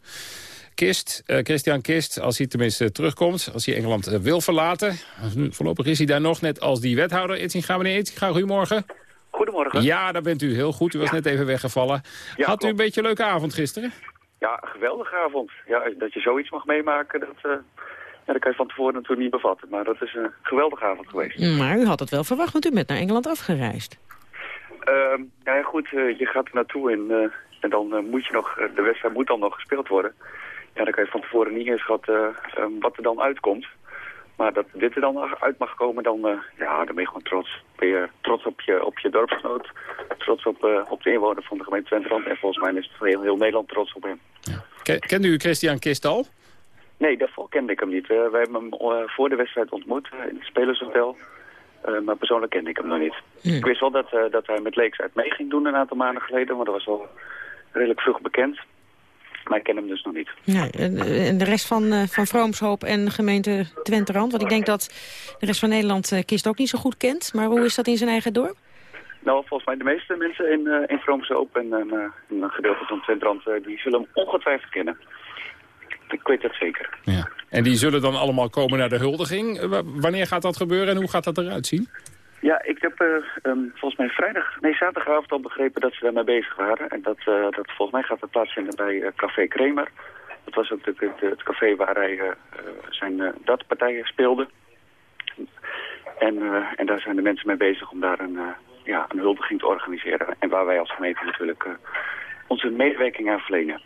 Kist, uh, Christian Kist, als hij tenminste terugkomt, als hij Engeland uh, wil verlaten. Voorlopig is hij daar nog, net als die wethouder. Itzinga, meneer Itzinga, goedemorgen. Goedemorgen. Ja, daar bent u heel goed. U was net even weggevallen. Ja, Had u een beetje een leuke avond gisteren? Ja, geweldige avond. Ja, dat je zoiets mag meemaken, dat, ja, dat kan je van tevoren natuurlijk niet bevatten. Maar dat is een geweldige avond geweest. Maar u had het wel verwacht, want u bent naar Engeland afgereisd. Uh, ja, goed, uh, je gaat er naartoe en, uh, en dan uh, moet je nog, de wedstrijd moet dan nog gespeeld worden. Ja, dan kan je van tevoren niet inschatten wat er dan uitkomt. Maar dat dit er dan uit mag komen, dan, ja, dan ben je gewoon trots. Ben je trots op je, op je dorpsgenoot, trots op, op de inwoner van de gemeente Twenterand. En volgens mij is het heel, heel Nederland trots op hem. Ja. Kent u Christian Kist al? Nee, daarvoor kende ik hem niet. Uh, we hebben hem uh, voor de wedstrijd ontmoet uh, in het Spelershotel. maar persoonlijk kende ik hem nog niet. Ik wist wel dat, dat hij met Leeks uit mee ging doen een aantal maanden geleden. Maar dat was al redelijk vroeg bekend. Maar ik ken hem dus nog niet. En de rest van, van Vroomshoop en gemeente Twenterand? Want ik denk dat de rest van Nederland Kist ook niet zo goed kent. Maar hoe is dat in zijn eigen dorp? Nou, volgens mij de meeste mensen in, in Vroomshoop en een gedeelte van Twenterand... die zullen hem ongetwijfeld kennen. Ik weet dat zeker. Ja. En die zullen dan allemaal komen naar de huldiging. wanneer gaat dat gebeuren en hoe gaat dat eruit zien? Ja, ik heb uh, um, volgens mij vrijdag, nee zaterdagavond al begrepen dat ze daarmee bezig waren. En dat, uh, dat volgens mij gaat dat plaatsvinden bij uh, Café Kremer. Dat was ook het, café waar hij zijn datpartijen speelde. En, en daar zijn de mensen mee bezig om daar een, ja, een huldiging te organiseren. En waar wij als gemeente natuurlijk onze medewerking aan verlenen.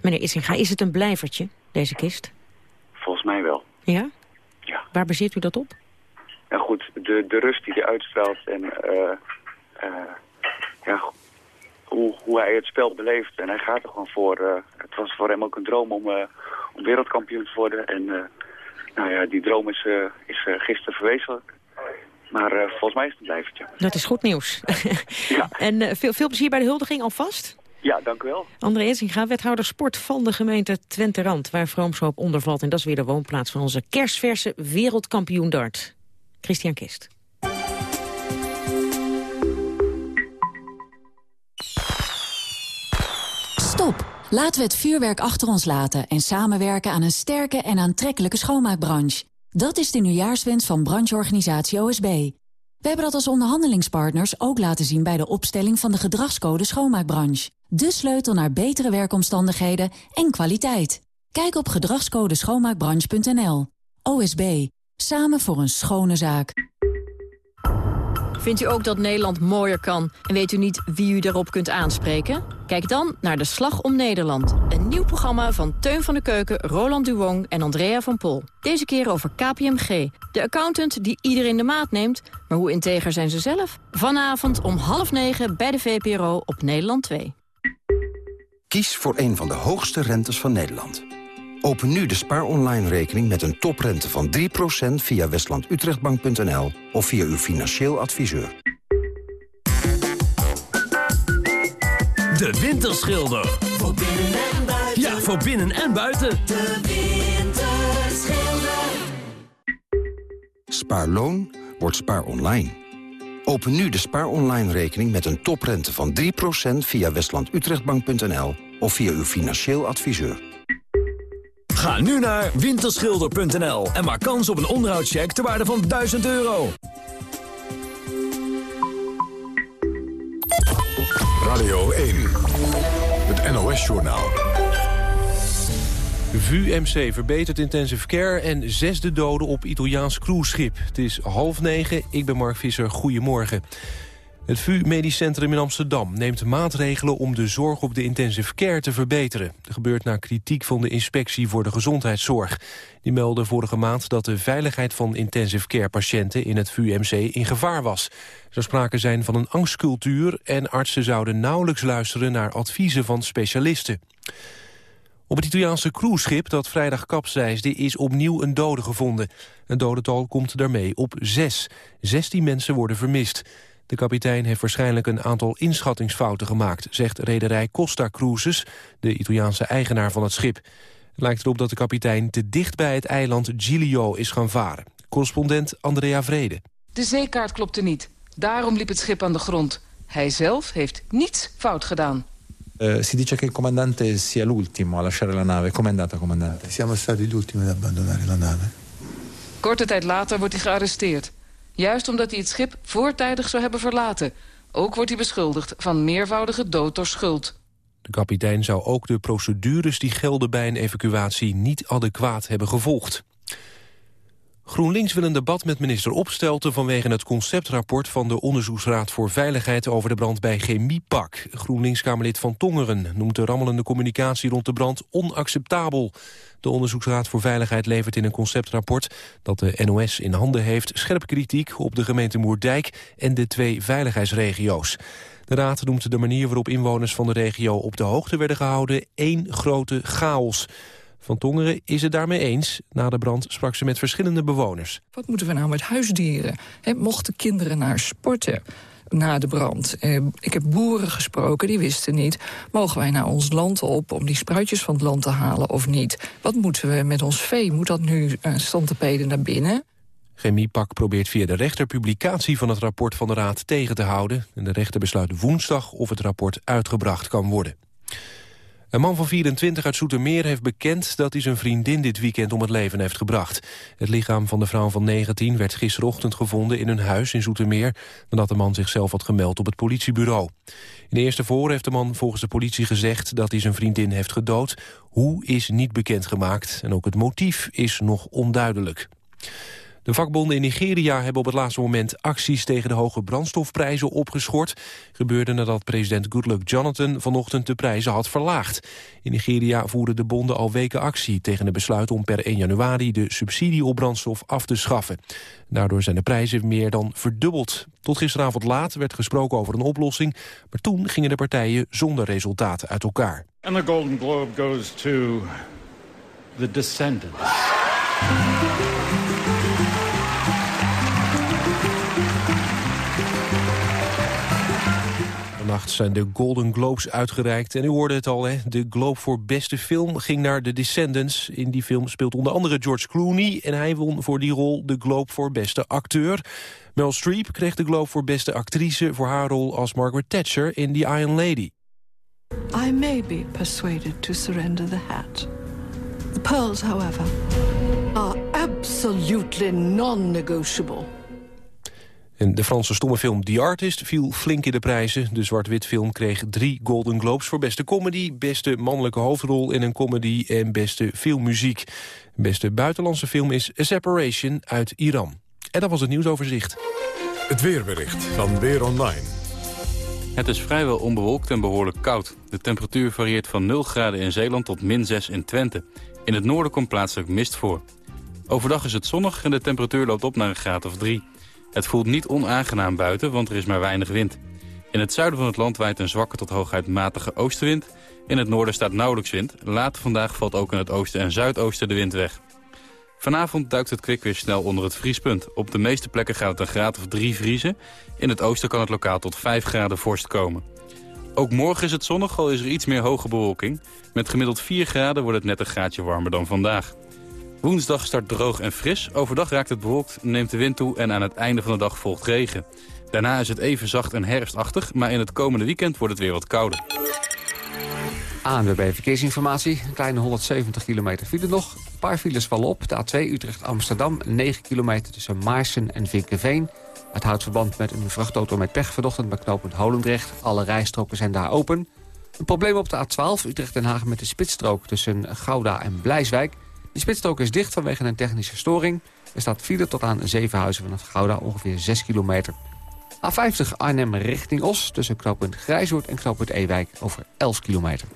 Meneer Issinga, is het een blijvertje, deze kist? Volgens mij wel. Ja? Ja. Waar baseert u dat op? Ja goed, de, de rust die hij uitstraalt en uh, uh, ja, hoe, hoe hij het spel beleeft. En hij gaat er gewoon voor. Uh, het was voor hem ook een droom om, om wereldkampioen te worden. En nou ja, die droom is, is gisteren verwezenlijk. Maar volgens mij is het een blijvertje. Dat is goed nieuws. ja. En veel, veel plezier bij de huldiging alvast? Ja, dank u wel. André Ezinga, wethouder sport van de gemeente Twente-Rand... waar Vroomshoop onder valt. En dat is weer de woonplaats van onze kerstverse wereldkampioen dart. Christian Kist. Stop. Laten we het vuurwerk achter ons laten... en samenwerken aan een sterke en aantrekkelijke schoonmaakbranche. Dat is de nieuwjaarswens van brancheorganisatie OSB. We hebben dat als onderhandelingspartners ook laten zien... bij de opstelling van de gedragscode schoonmaakbranche. De sleutel naar betere werkomstandigheden en kwaliteit. Kijk op gedragscodeschoonmaakbranche.nl. OSB. Samen voor een schone zaak. Vindt u ook dat Nederland mooier kan en weet u niet wie u daarop kunt aanspreken? Kijk dan naar De Slag om Nederland. Een nieuw programma van Teun van de Keuken, Roland Duwong en Andrea van Pol. Deze keer over KPMG. De accountant die iedereen de maat neemt, maar hoe integer zijn ze zelf? Vanavond om half negen bij de VPRO op Nederland 2. Kies voor een van de hoogste rentes van Nederland. Open nu de Spaar Online rekening met een toprente van 3% via westlandutrechtbank.nl of via uw financieel adviseur. De Winterschilder. Voor binnen en buiten. Ja, voor binnen en buiten. De Winterschilder. Spaarloon wordt Spaar Online. Open nu de Spaar Online rekening met een toprente van 3% via westlandutrechtbank.nl of via uw financieel adviseur. Ga nu naar winterschilder.nl en maak kans op een onderhoudscheck ter waarde van 1000 euro. Radio 1, het NOS-journaal. VUMC verbetert intensive care en zesde doden op Italiaans cruiseschip. Het is half negen, ik ben Mark Visser, goedemorgen. Het VU Medisch Centrum in Amsterdam neemt maatregelen om de zorg op de intensive care te verbeteren. Dat gebeurt na kritiek van de Inspectie voor de Gezondheidszorg. Die meldde vorige maand dat de veiligheid van intensive care patiënten in het VUMC in gevaar was. Er zou sprake zijn van een angstcultuur en artsen zouden nauwelijks luisteren naar adviezen van specialisten. Op het Italiaanse cruiseschip dat vrijdag kapseisde is opnieuw een dode gevonden. Een dodental komt daarmee op zes. Zestien mensen worden vermist. De kapitein heeft waarschijnlijk een aantal inschattingsfouten gemaakt... zegt rederij Costa Cruises, de Italiaanse eigenaar van het schip. Het lijkt erop dat de kapitein te dicht bij het eiland Giglio is gaan varen. Correspondent Andrea Vrede. De zeekaart klopte niet. Daarom liep het schip aan de grond. Hij zelf heeft niets fout gedaan. Uh, si dice che il comandante sia l'ultimo a lasciare la nave. Com'è andata, comandante? Siamo stati gli ultimi ad abbandonare la nave. Korte tijd later wordt hij gearresteerd. Juist omdat hij het schip voortijdig zou hebben verlaten. Ook wordt hij beschuldigd van meervoudige dood door schuld. De kapitein zou ook de procedures die gelden bij een evacuatie niet adequaat hebben gevolgd. GroenLinks wil een debat met minister Opstelten vanwege het conceptrapport van de Onderzoeksraad voor Veiligheid over de brand bij Chemiepak. GroenLinks-Kamerlid Van Tongeren noemt de rammelende communicatie rond de brand onacceptabel. De Onderzoeksraad voor Veiligheid levert in een conceptrapport dat de NOS in handen heeft scherp kritiek op de gemeente Moerdijk en de twee veiligheidsregio's. De raad noemt de manier waarop inwoners van de regio op de hoogte werden gehouden één grote chaos. Van Tongeren is het daarmee eens. Na de brand sprak ze met verschillende bewoners. Wat moeten we nou met huisdieren? He, mochten kinderen naar sporten? na de brand. Eh, ik heb boeren gesproken, die wisten niet... mogen wij naar ons land op om die spruitjes van het land te halen of niet? Wat moeten we met ons vee? Moet dat nu uh, stantepeden naar binnen? Chemiepak probeert via de rechter publicatie van het rapport van de Raad tegen te houden. En de rechter besluit woensdag of het rapport uitgebracht kan worden. Een man van 24 uit Zoetermeer heeft bekend dat hij zijn vriendin dit weekend om het leven heeft gebracht. Het lichaam van de vrouw van 19 werd gisterochtend gevonden in hun huis in Zoetermeer, nadat de man zichzelf had gemeld op het politiebureau. In de eerste voor heeft de man volgens de politie gezegd dat hij zijn vriendin heeft gedood. Hoe is niet bekendgemaakt en ook het motief is nog onduidelijk. De vakbonden in Nigeria hebben op het laatste moment acties tegen de hoge brandstofprijzen opgeschort. Gebeurde nadat president Goodluck Jonathan vanochtend de prijzen had verlaagd. In Nigeria voeren de bonden al weken actie tegen het besluit om per 1 januari de subsidie op brandstof af te schaffen. Daardoor zijn de prijzen meer dan verdubbeld. Tot gisteravond laat werd gesproken over een oplossing, maar toen gingen de partijen zonder resultaat uit elkaar. And the Golden Globe goes to The Descendants. Vannacht zijn de Golden Globes uitgereikt. En u hoorde het al, hè? de Globe voor beste film ging naar The Descendants. In die film speelt onder andere George Clooney... en hij won voor die rol de Globe voor beste acteur. Mel Streep kreeg de Globe voor beste actrice... voor haar rol als Margaret Thatcher in The Iron Lady. I may be persuaded to surrender the hat. The pearls, however, are absolutely non-negotiable. En de Franse stomme film The Artist viel flink in de prijzen. De zwart-wit film kreeg drie Golden Globes voor beste comedy... beste mannelijke hoofdrol in een comedy en beste filmmuziek. Beste buitenlandse film is A Separation uit Iran. En dat was het nieuwsoverzicht. Het weerbericht van Weer Online. Het is vrijwel onbewolkt en behoorlijk koud. De temperatuur varieert van 0 graden in Zeeland tot min 6 in Twente. In het noorden komt plaatselijk mist voor. Overdag is het zonnig en de temperatuur loopt op naar een graad of 3. Het voelt niet onaangenaam buiten, want er is maar weinig wind. In het zuiden van het land waait een zwakke tot hooguit matige oostenwind. In het noorden staat nauwelijks wind. Later vandaag valt ook in het oosten en zuidoosten de wind weg. Vanavond duikt het kwik weer snel onder het vriespunt. Op de meeste plekken gaat het een graad of drie vriezen. In het oosten kan het lokaal tot 5 graden vorst komen. Ook morgen is het zonnig, al is er iets meer hoge bewolking. Met gemiddeld 4 graden wordt het net een graadje warmer dan vandaag. Woensdag start droog en fris. Overdag raakt het bewolkt, neemt de wind toe en aan het einde van de dag volgt regen. Daarna is het even zacht en herfstachtig, maar in het komende weekend wordt het weer wat kouder. ANWB Verkeersinformatie. Een kleine 170 kilometer file nog. Een paar files vallen op. De A2 Utrecht-Amsterdam. 9 kilometer tussen Maarsen en Vinkenveen. Het houdt verband met een vrachtauto met pech vanochtend bij knooppunt Holendrecht. Alle rijstroken zijn daar open. Een probleem op de A12 Utrecht-Den Haag met de spitsstrook tussen Gouda en Blijswijk. De spitsstrook is dicht vanwege een technische storing. Er staat file tot aan Zevenhuizen vanaf Gouda ongeveer 6 kilometer. A50 Arnhem richting Os tussen knooppunt Grijzoord en knooppunt Ewijk over 11 kilometer.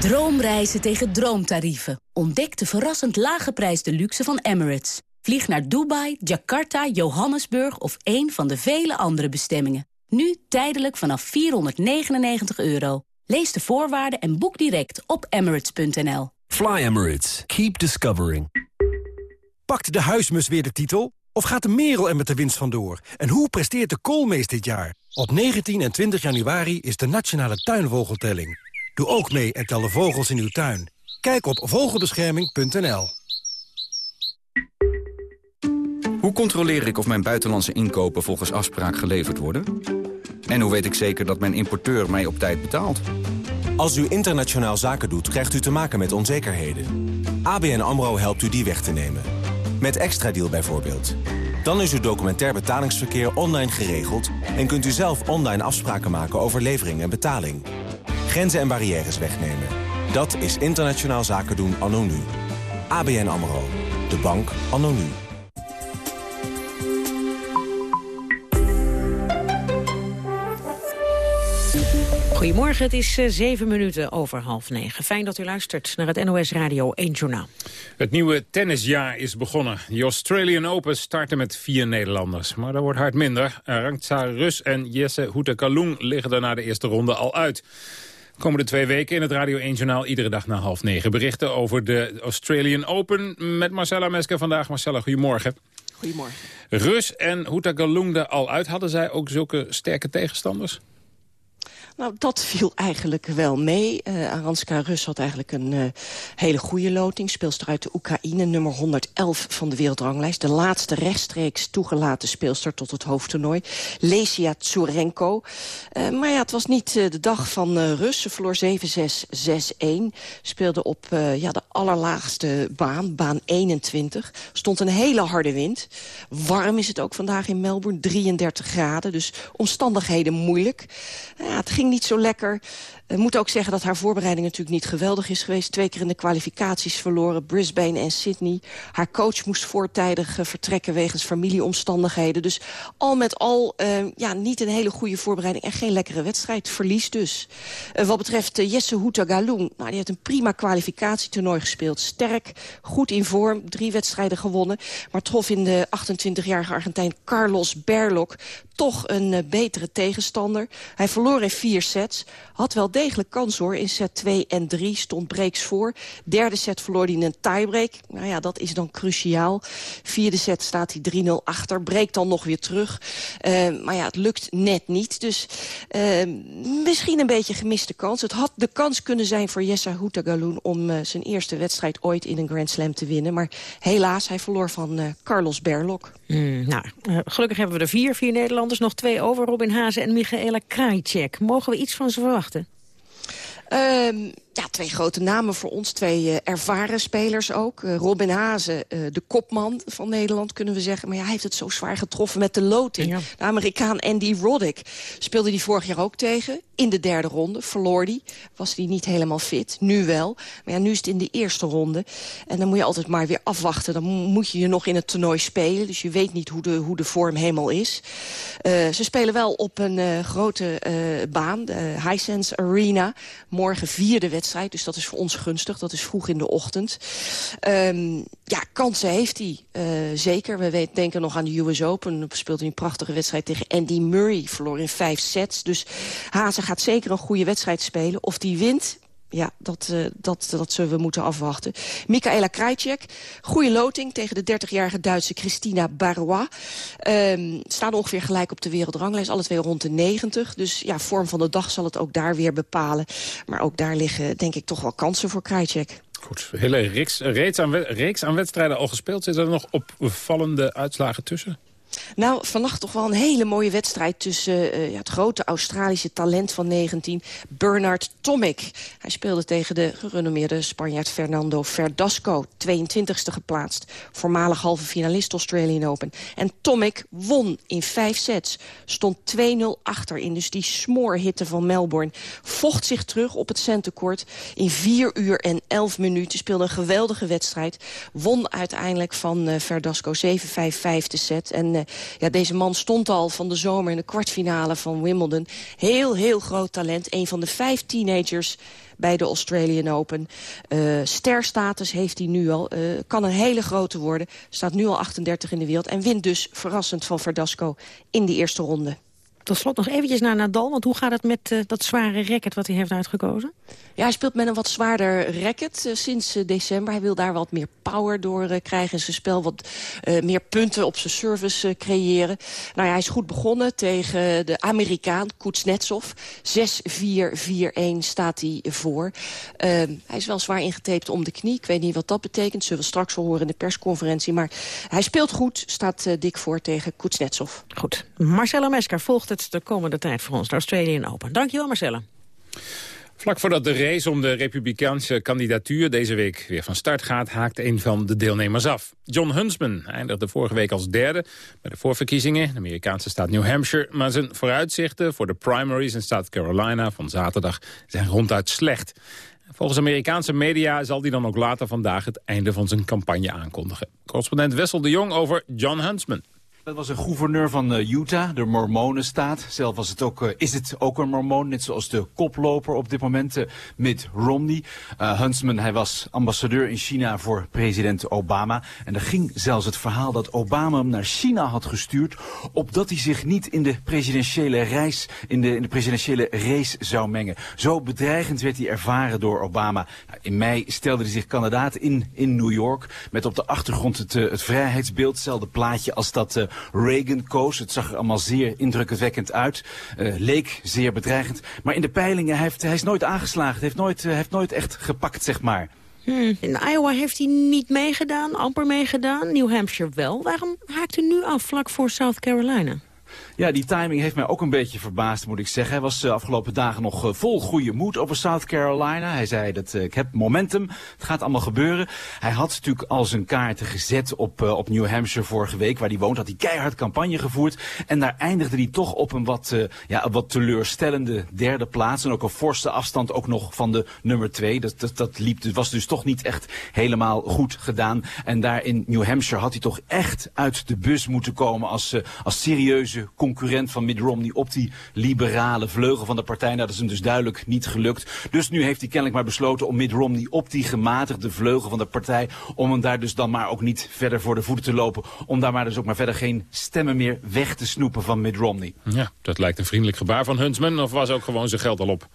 Droomreizen tegen droomtarieven. Ontdek de verrassend lage prijs de luxe van Emirates. Vlieg naar Dubai, Jakarta, Johannesburg of een van de vele andere bestemmingen. Nu tijdelijk vanaf 499 euro. Lees de voorwaarden en boek direct op emirates.nl. Fly Emirates. Keep discovering. Pakt de huismus weer de titel? Of gaat de merel er met de winst vandoor? En hoe presteert de koolmees dit jaar? Op 19 en 20 januari is de Nationale Tuinvogeltelling. Doe ook mee en tel de vogels in uw tuin. Kijk op vogelbescherming.nl Hoe controleer ik of mijn buitenlandse inkopen volgens afspraak geleverd worden? En hoe weet ik zeker dat mijn importeur mij op tijd betaalt? Als u internationaal zaken doet, krijgt u te maken met onzekerheden. ABN AMRO helpt u die weg te nemen. Met Extra Deal bijvoorbeeld. Dan is uw documentair betalingsverkeer online geregeld... en kunt u zelf online afspraken maken over levering en betaling. Grenzen en barrières wegnemen. Dat is internationaal zaken doen anno nu. ABN AMRO. De bank anno nu. Goedemorgen, het is uh, zeven minuten over half negen. Fijn dat u luistert naar het NOS Radio 1 Journaal. Het nieuwe tennisjaar is begonnen. De Australian Open starten met vier Nederlanders. Maar dat wordt hard minder. Rangtsa Rus en Jesse Kalung liggen er na de eerste ronde al uit. Komende twee weken in het Radio 1 Journaal iedere dag na half negen. Berichten over de Australian Open met Marcella Mesker vandaag. Marcella, goedemorgen. Goedemorgen. Rus en Galung er al uit. Hadden zij ook zulke sterke tegenstanders? Nou, dat viel eigenlijk wel mee. Uh, Aranska Rus had eigenlijk een uh, hele goede loting. Speelster uit de Oekraïne, nummer 111 van de wereldranglijst. De laatste rechtstreeks toegelaten speelster tot het hoofdtoernooi. Lesia Tsurenko. Uh, maar ja, het was niet de dag van Rus. Ze verloor 7-6, 6-1. Speelde op ja, de allerlaagste baan, baan 21. Stond een hele harde wind. Warm is het ook vandaag in Melbourne, 33 graden. Dus omstandigheden moeilijk. Ja, het ging niet zo lekker. Moet ook zeggen dat haar voorbereiding natuurlijk niet geweldig is geweest. Twee keer in de kwalificaties verloren, Brisbane en Sydney. Haar coach moest voortijdig uh, vertrekken wegens familieomstandigheden. Dus al met al uh, ja, niet een hele goede voorbereiding en geen lekkere wedstrijd. Verlies dus. Uh, wat betreft Jesse Houta Galung, nou, die heeft een prima kwalificatietoernooi gespeeld. Sterk, goed in vorm, drie wedstrijden gewonnen. Maar trof in de 28-jarige Argentijn Carlos Berlok toch een betere tegenstander. Hij verloor in vier sets. Had wel degelijk kans hoor. In set 2 en 3 stond breaks voor. Derde set verloor hij een tiebreak. Nou ja, dat is dan cruciaal. Vierde set staat hij 3-0 achter. Breekt dan nog weer terug. Uh, maar ja, het lukt net niet. Dus uh, misschien een beetje gemiste kans. Het had de kans kunnen zijn voor Jessa Houtagaloen... om uh, zijn eerste wedstrijd ooit in een Grand Slam te winnen. Maar helaas, hij verloor van Carlos Berlok. Mm, nou, gelukkig hebben we er vier, vier Nederlanders. Nog twee over, Robin Hazen en Michaela Krajicek. Mogen we iets van ze verwachten? Um, ja, twee grote namen voor ons. Twee uh, ervaren spelers ook. Uh, Robin Hazen, uh, de kopman van Nederland, kunnen we zeggen. Maar ja, hij heeft het zo zwaar getroffen met de loting. Ja. De Amerikaan Andy Roddick speelde die vorig jaar ook tegen. In de derde ronde verloor hij. Was hij niet helemaal fit. Nu wel. Maar ja, nu is het in de eerste ronde. En dan moet je altijd maar weer afwachten. Dan moet je je nog in het toernooi spelen. Dus je weet niet hoe de, hoe de vorm helemaal is. ze spelen wel op een grote baan. De Hisense Arena. Morgen vierde wedstrijd dus dat is voor ons gunstig. Dat is vroeg in de ochtend. Um, ja, kansen heeft hij, uh, zeker. We denken nog aan de US Open. Speelde hij een prachtige wedstrijd tegen Andy Murray. Verloor in vijf sets. Dus Hazen gaat zeker een goede wedstrijd spelen. Of die wint, ja, dat, uh, dat, dat zullen we moeten afwachten. Michaela Krajcek, goede loting tegen de 30-jarige Duitse Christina Barrois. Um, staan ongeveer gelijk op de wereldranglijst, alle twee rond de 90. Dus ja, vorm van de dag zal het ook daar weer bepalen. Maar ook daar liggen denk ik toch wel kansen voor Krajcek. Goed, hele reeks, reeks, aan, reeks aan wedstrijden al gespeeld. Zitten er nog opvallende uitslagen tussen? Nou, vannacht toch wel een hele mooie wedstrijd tussen ja, het grote Australische talent van 19, Bernard Tomic. Hij speelde tegen de gerenommeerde Spanjaard Fernando Verdasco, 22e geplaatst. Voormalig halve finalist Australian Open. En Tomic won in vijf sets, stond 2-0 achter in. Dus die smoorhitte van Melbourne vocht zich terug op het centercourt in 4 uur en 11 minuten. Speelde een geweldige wedstrijd, won uiteindelijk van uh, Verdasco 7-5 vijfde set. En uh, ja, deze man stond al van de zomer in de kwartfinale van Wimbledon. Heel, heel groot talent. Een van de vijf teenagers bij de Australian Open. Uh, sterstatus heeft hij nu al. Uh, kan een hele grote worden. Staat nu al 38 in de wereld. En wint dus verrassend van Verdasco in de eerste ronde. Tot slot nog eventjes naar Nadal. Want hoe gaat het met uh, dat zware racket wat hij heeft uitgekozen? Ja, hij speelt met een wat zwaarder racket uh, sinds uh, december. Hij wil daar wat meer power door krijgen. En zijn spel wat meer punten op zijn service creëren. Nou ja, hij is goed begonnen tegen de Amerikaan Kuznetsov. 6-4-4-1 staat hij voor. Ehm, hij is wel zwaar ingetaped om de knie. Ik weet niet wat dat betekent. Zullen we straks wel horen in de persconferentie. Maar hij speelt goed, staat dik voor tegen Kuznetsov. Goed. Marcelo Mesker volgt het de komende tijd voor ons, de Australian Open. Dankjewel Marcella. Vlak voordat de race om de republikeinse kandidatuur deze week weer van start gaat... haakt een van de deelnemers af. John Huntsman eindigde vorige week als derde bij de voorverkiezingen... in de Amerikaanse staat New Hampshire. Maar zijn vooruitzichten voor de primaries in South Carolina van zaterdag zijn ronduit slecht. Volgens Amerikaanse media zal hij dan ook later vandaag het einde van zijn campagne aankondigen. Correspondent Wessel de Jong over John Huntsman. Dat was een gouverneur van uh, Utah, de Mormonenstaat. Zelf was het ook, uh, is het ook een mormoon, net zoals de koploper op dit moment, uh, Mitt Romney. Huntsman, hij was ambassadeur in China voor president Obama. En er ging zelfs het verhaal dat Obama hem naar China had gestuurd... opdat hij zich niet in de presidentiële reis, in de, in de presidentiële race zou mengen. Zo bedreigend werd hij ervaren door Obama. Nou, in mei stelde hij zich kandidaat in, in New York... met op de achtergrond het, het vrijheidsbeeld, hetzelfde plaatje als dat... Reagan koos. Het zag er allemaal zeer indrukwekkend uit. Uh, leek zeer bedreigend. Maar in de peilingen, hij, heeft, hij is nooit aangeslagen. Hij heeft nooit, uh, heeft nooit echt gepakt, zeg maar. Hmm. In Iowa heeft hij niet meegedaan, amper meegedaan. New Hampshire wel. Waarom haakt u nu af vlak voor South Carolina? Ja, die timing heeft mij ook een beetje verbaasd, moet ik zeggen. Hij was de uh, afgelopen dagen nog uh, vol goede moed over South Carolina. Hij zei dat uh, ik heb momentum, het gaat allemaal gebeuren. Hij had natuurlijk al zijn kaarten gezet op, op New Hampshire vorige week, waar hij woont. Had hij keihard campagne gevoerd. En daar eindigde hij toch op een wat, ja, wat teleurstellende derde plaats. En ook een forse afstand ook nog van de nummer twee. Dat, dat, dat liep, was dus toch niet echt helemaal goed gedaan. En daar in New Hampshire had hij toch echt uit de bus moeten komen als, als serieuze van Mitt Romney op die liberale vleugel van de partij. Nou, dat is hem dus duidelijk niet gelukt. Dus nu heeft hij kennelijk maar besloten om Mitt Romney op die gematigde vleugel van de partij, om hem daar dus dan maar ook niet verder voor de voeten te lopen. Om daar maar dus ook maar verder geen stemmen meer weg te snoepen van Mitt Romney. Ja, dat lijkt een vriendelijk gebaar van Huntsman, of was ook gewoon zijn geld al op?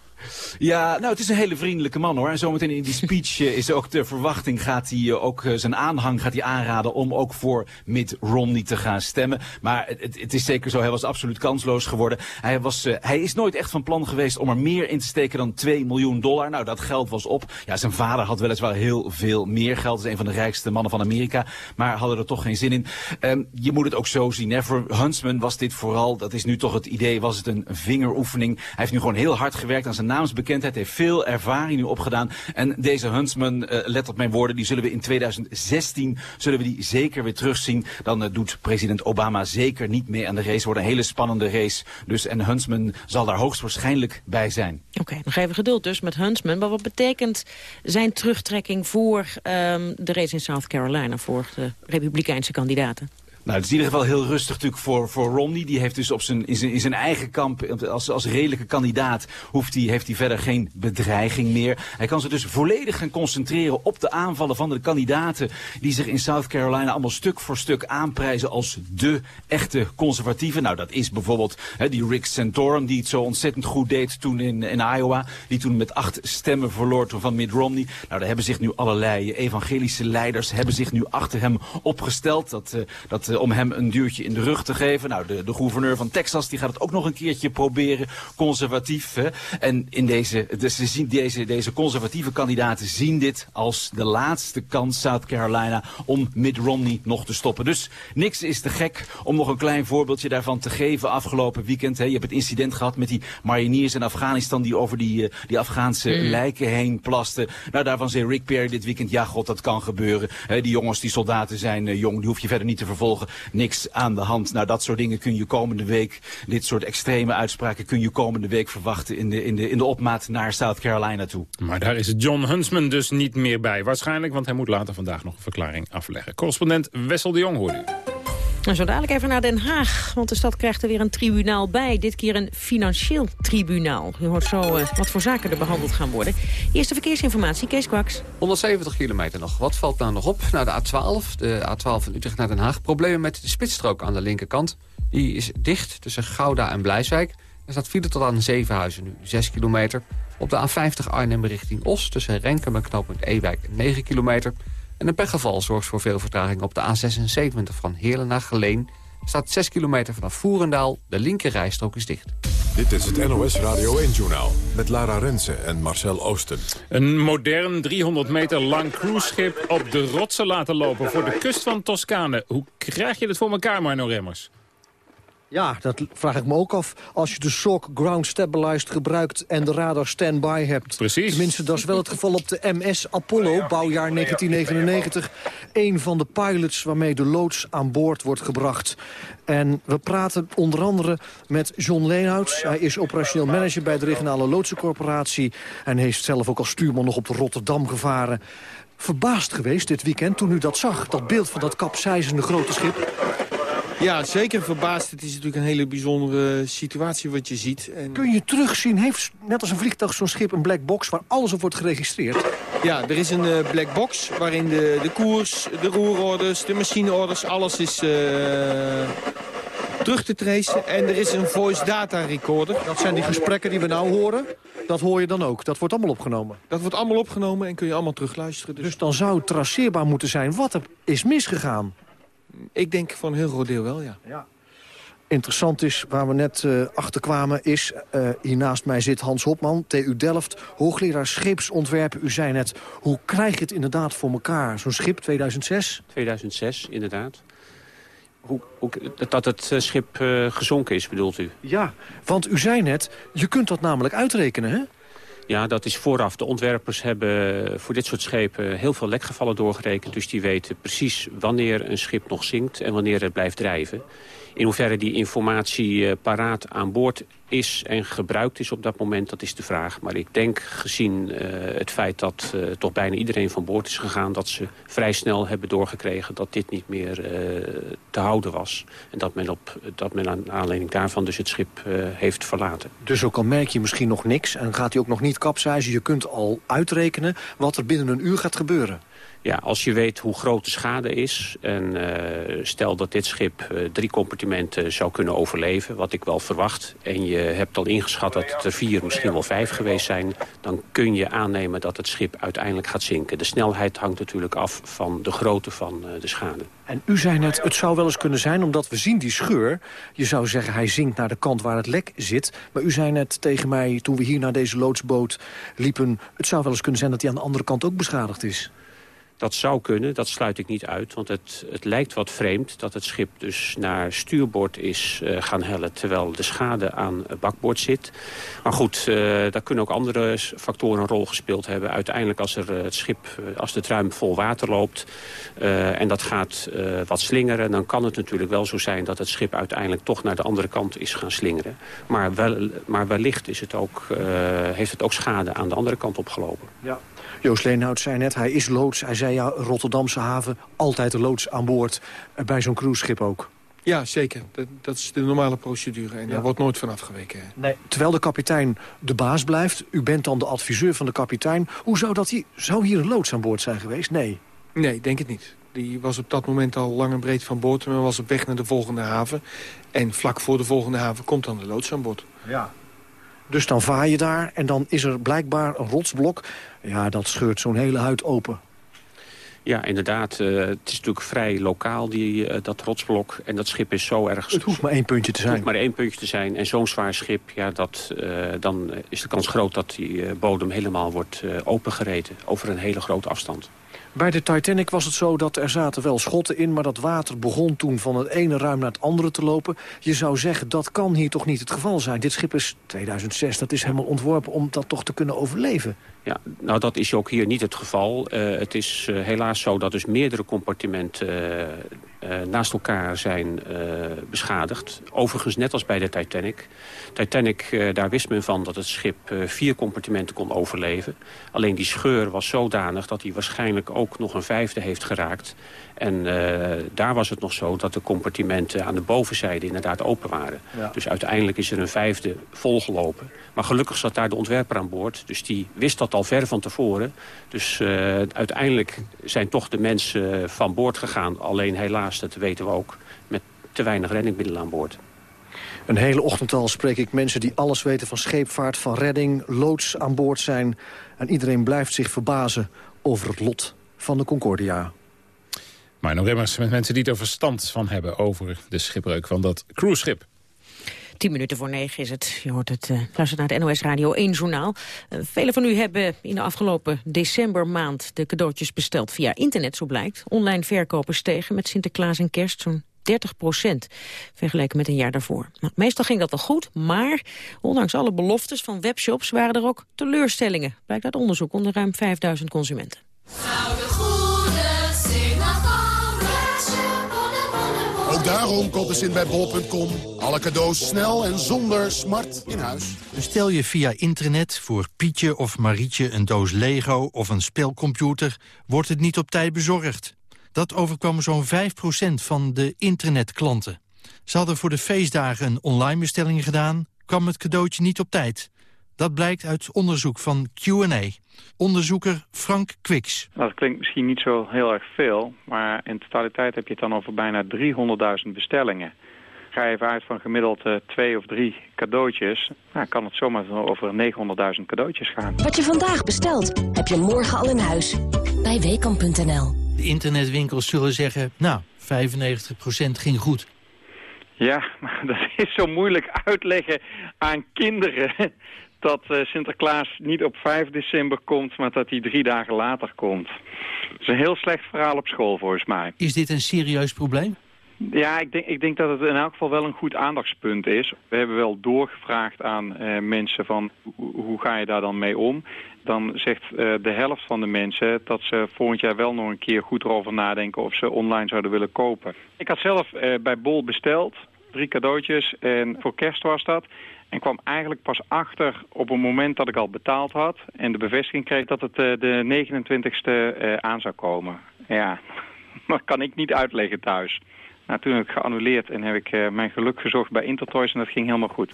Ja, nou, het is een hele vriendelijke man hoor. En zometeen in die speech uh, is ook de verwachting, gaat hij uh, ook uh, zijn aanhang gaat hij aanraden om ook voor Mitt Romney te gaan stemmen. Maar het, het is zeker zo, hij was absoluut kansloos geworden. Hij, was, hij is nooit echt van plan geweest om er meer in te steken dan 2 miljoen dollar. Nou, dat geld was op. Ja, zijn vader had weliswaar heel veel meer geld. Hij is een van de rijkste mannen van Amerika. Maar hadden er toch geen zin in. Um, je moet het ook zo zien. Hè. Voor Huntsman was dit vooral, dat is nu toch het idee, was het een vingeroefening. Hij heeft nu gewoon heel hard gewerkt aan zijn naamsbekendheid, heeft veel ervaring nu opgedaan. En deze Huntsman, uh, let op mijn woorden, die zullen we in 2016 zullen we die zeker weer terugzien. Dan uh, doet president Obama zeker niet mee aan de race. Wordt een hele spannende race. Dus en Huntsman zal daar hoogstwaarschijnlijk bij zijn. Oké, okay, nog even geduld dus met Huntsman. Maar wat betekent zijn terugtrekking voor um, de race in South Carolina, voor de republikeinse kandidaten? Nou, het is in ieder geval heel rustig natuurlijk voor, voor Romney. Die heeft dus op zijn, in, zijn, in zijn eigen kamp, als, als redelijke kandidaat, hoeft hij, heeft hij verder geen bedreiging meer. Hij kan zich dus volledig gaan concentreren op de aanvallen van de kandidaten die zich in South Carolina allemaal stuk voor stuk aanprijzen als de echte conservatieven. Nou, dat is bijvoorbeeld hè, die Rick Santorum, die het zo ontzettend goed deed toen in, in Iowa. Die toen met acht stemmen verloor van Mitt Romney. Nou, daar hebben zich nu allerlei evangelische leiders hebben zich nu achter hem opgesteld. Dat, uh, dat uh, om hem een duwtje in de rug te geven. Nou, de, de gouverneur van Texas die gaat het ook nog een keertje proberen. Conservatief. Hè? En in deze, dus zien deze, deze conservatieve kandidaten zien dit als de laatste kans South Carolina om Mitt Romney nog te stoppen. Dus niks is te gek om nog een klein voorbeeldje daarvan te geven afgelopen weekend. Hè? Je hebt het incident gehad met die mariniers in Afghanistan die over die, uh, die Afghaanse mm. lijken heen plasten. Nou, daarvan zei Rick Perry dit weekend, ja god, dat kan gebeuren. Hè, die jongens, die soldaten zijn uh, jong, die hoef je verder niet te vervolgen. Niks aan de hand. Nou, dat soort dingen kun je komende week, dit soort extreme uitspraken kun je komende week verwachten in de, in de, in de opmaat naar South Carolina toe. Maar daar is John Huntsman dus niet meer bij. Waarschijnlijk, want hij moet later vandaag nog een verklaring afleggen. Correspondent Wessel de Jong hoorde u. En zo dadelijk even naar Den Haag, want de stad krijgt er weer een tribunaal bij. Dit keer een financieel tribunaal. U hoort zo uh, wat voor zaken er behandeld gaan worden. Eerste verkeersinformatie, Kees Kwaks. 170 kilometer nog. Wat valt nou nog op? Nou, de A12, de A12 van Utrecht naar Den Haag. Problemen met de spitsstrook aan de linkerkant. Die is dicht tussen Gouda en Blijswijk. Er staat file tot aan Zevenhuizen nu, 6 kilometer. Op de A50 Arnhem richting Os tussen Renkum en knooppunt Ewijk 9 kilometer. En een pechgeval zorgt voor veel vertraging op de A76 van Heerlen naar Geleen. Staat 6 kilometer vanaf Voerendaal. De linkerrijstrook is dicht. Dit is het NOS Radio 1-journaal met Lara Rensen en Marcel Oosten. Een modern 300 meter lang cruiseschip op de rotsen laten lopen... voor de kust van Toscane. Hoe krijg je dit voor elkaar, Marno Remmers? Ja, dat vraag ik me ook af. Als je de SOC Ground Stabilized gebruikt en de radar standby hebt. Precies. Tenminste, dat is wel het geval op de MS Apollo, bouwjaar 1999. Een van de pilots waarmee de loods aan boord wordt gebracht. En we praten onder andere met John Leenhouts. Hij is operationeel manager bij de regionale loodsencorporatie. En heeft zelf ook als stuurman nog op Rotterdam gevaren verbaasd geweest dit weekend toen u dat zag. Dat beeld van dat kapseizende grote schip. Ja, zeker verbaasd. Het is natuurlijk een hele bijzondere situatie wat je ziet. En... Kun je terugzien, heeft net als een vliegtuig zo'n schip een black box... waar alles op wordt geregistreerd? Ja, er is een uh, black box waarin de, de koers, de roerorders, de machineorders... alles is uh, terug te tracen. En er is een voice data recorder. Dat zijn die gesprekken die we nou horen. Dat hoor je dan ook. Dat wordt allemaal opgenomen. Dat wordt allemaal opgenomen en kun je allemaal terugluisteren. Dus, dus dan zou traceerbaar moeten zijn wat er is misgegaan. Ik denk voor een heel groot deel wel, ja. ja. Interessant is, waar we net uh, achter kwamen, is... Uh, hier naast mij zit Hans Hopman, TU Delft, hoogleraar scheepsontwerpen. U zei net, hoe krijg je het inderdaad voor elkaar? Zo'n schip 2006? 2006, inderdaad. Hoe, hoe, dat het schip uh, gezonken is, bedoelt u? Ja, want u zei net, je kunt dat namelijk uitrekenen, hè? Ja, dat is vooraf. De ontwerpers hebben voor dit soort schepen heel veel lekgevallen doorgerekend. Dus die weten precies wanneer een schip nog zinkt en wanneer het blijft drijven. In hoeverre die informatie uh, paraat aan boord is en gebruikt is op dat moment, dat is de vraag. Maar ik denk, gezien uh, het feit dat uh, toch bijna iedereen van boord is gegaan... dat ze vrij snel hebben doorgekregen dat dit niet meer te houden was. En dat men, op, dat men aan aanleiding daarvan dus het schip heeft verlaten. Dus ook al merk je misschien nog niks en gaat hij ook nog niet kapseizen... je kunt al uitrekenen wat er binnen een uur gaat gebeuren. Ja, als je weet hoe groot de schade is... en uh, stel dat dit schip uh, drie compartimenten zou kunnen overleven... wat ik wel verwacht... en je hebt al ingeschat dat het er vier, misschien wel vijf geweest zijn... dan kun je aannemen dat het schip uiteindelijk gaat zinken. De snelheid hangt natuurlijk af van de grootte van uh, de schade. En u zei net, het zou wel eens kunnen zijn, omdat we zien die scheur... je zou zeggen, hij zinkt naar de kant waar het lek zit. Maar u zei net tegen mij, toen we hier naar deze loodsboot liepen... het zou wel eens kunnen zijn dat hij aan de andere kant ook beschadigd is. Dat zou kunnen, dat sluit ik niet uit. Want het, het lijkt wat vreemd dat het schip dus naar stuurboord is uh, gaan hellen... terwijl de schade aan bakboord zit. Maar goed, uh, daar kunnen ook andere factoren een rol gespeeld hebben. Uiteindelijk als er, uh, het schip, als de truim vol water loopt... en dat gaat wat slingeren... dan kan het natuurlijk wel zo zijn dat het schip uiteindelijk... toch naar de andere kant is gaan slingeren. Maar, wel, maar wellicht is het ook, heeft het ook schade aan de andere kant opgelopen. Ja. Joost Leenhout zei net, hij is loods. Hij zei ja, Rotterdamse haven, altijd een loods aan boord. Bij zo'n cruiseschip ook. Ja, zeker. Dat, dat is de normale procedure en daar wordt nooit van afgeweken. Nee. Terwijl de kapitein de baas blijft, u bent dan de adviseur van de kapitein. Hoe zou dat hier, zou hier een loods aan boord zijn geweest? Nee. Nee, denk het niet. Die was op dat moment al lang en breed van boord... en was op weg naar de volgende haven. En vlak voor de volgende haven komt dan de loods aan boord. Ja. Dus dan vaar je daar en dan is er blijkbaar een rotsblok. Ja, dat scheurt zo'n hele huid open. Ja, inderdaad. eh, het is natuurlijk vrij lokaal, die, eh, dat rotsblok. En dat schip is zo erg... Het hoeft maar één puntje te Het hoeft zijn. maar één puntje te zijn. En zo'n zwaar schip, ja, dat, eh, dan is de kans groot dat die bodem helemaal wordt opengereten. Over een hele grote afstand. Bij de Titanic was het zo dat er zaten wel schotten in... maar dat water begon toen van het ene ruim naar het andere te lopen. Je zou zeggen, dat kan hier toch niet het geval zijn. Dit schip is 2006, dat is helemaal ontworpen om dat toch te kunnen overleven. Ja, nou dat is ook hier niet het geval. Eh, het is eh, helaas zo dat dus meerdere compartimenten eh, naast elkaar zijn eh, beschadigd. Overigens net als bij de Titanic. Titanic, eh, daar wist men van dat het schip eh, vier compartimenten kon overleven. Alleen die scheur was zodanig dat hij waarschijnlijk ook nog een vijfde heeft geraakt. En eh, daar was het nog zo dat de compartimenten aan de bovenzijde inderdaad open waren. Ja. Dus uiteindelijk is er een vijfde volgelopen. Maar gelukkig zat daar de ontwerper aan boord. Dus die wist dat al ver van tevoren. Dus eh, uiteindelijk zijn toch de mensen eh, van boord gegaan. Alleen helaas, dat weten we ook, met te weinig reddingmiddelen aan boord. Een hele ochtend al spreek ik mensen die alles weten van scheepvaart, van redding, loods aan boord zijn. En iedereen blijft zich verbazen over het lot van de Concordia. Maar nog immers met mensen die er verstand van hebben over de schipbreuk van dat cruiseschip. Tien minuten voor negen is het. Je hoort het, uh, luistert naar het NOS Radio 1 journaal. Uh, velen van u hebben in de afgelopen decembermaand de cadeautjes besteld via internet, zo blijkt. Online verkopen stegen met Sinterklaas en kerst zo'n 30 procent, vergeleken met een jaar daarvoor. Nou, meestal ging dat wel goed, maar ondanks alle beloftes van webshops waren er ook teleurstellingen. Blijkt uit onderzoek onder ruim 5000 consumenten. Daarom de Sint bij bol.com. Alle cadeaus snel en zonder smart in huis. Bestel je via internet voor Pietje of Marietje een doos Lego of een spelcomputer... wordt het niet op tijd bezorgd. Dat overkwam zo'n 5% van de internetklanten. Ze hadden voor de feestdagen een online bestelling gedaan... kwam het cadeautje niet op tijd. Dat blijkt uit onderzoek van Q&A. Onderzoeker Frank Kwiks. Nou, dat klinkt misschien niet zo heel erg veel, maar in totaliteit heb je het dan over bijna 300.000 bestellingen. Ga je even uit van gemiddeld uh, twee of drie cadeautjes, nou, kan het zomaar over 900.000 cadeautjes gaan. Wat je vandaag bestelt, heb je morgen al in huis. Bij Weekamp.nl. De internetwinkels zullen zeggen, nou, 95% ging goed. Ja, maar dat is zo moeilijk uitleggen aan kinderen dat uh, Sinterklaas niet op 5 december komt, maar dat hij drie dagen later komt. Dat is een heel slecht verhaal op school volgens mij. Is dit een serieus probleem? Ja, ik denk, ik denk dat het in elk geval wel een goed aandachtspunt is. We hebben wel doorgevraagd aan uh, mensen van hoe ga je daar dan mee om? Dan zegt uh, de helft van de mensen dat ze volgend jaar wel nog een keer goed erover nadenken of ze online zouden willen kopen. Ik had zelf uh, bij Bol besteld, drie cadeautjes en voor kerst was dat. En kwam eigenlijk pas achter op het moment dat ik al betaald had en de bevestiging kreeg dat het uh, de 29ste uh, aan zou komen. Ja, dat kan ik niet uitleggen thuis. Nou, toen heb ik geannuleerd en heb ik uh, mijn geluk gezocht bij Intertoys en dat ging helemaal goed.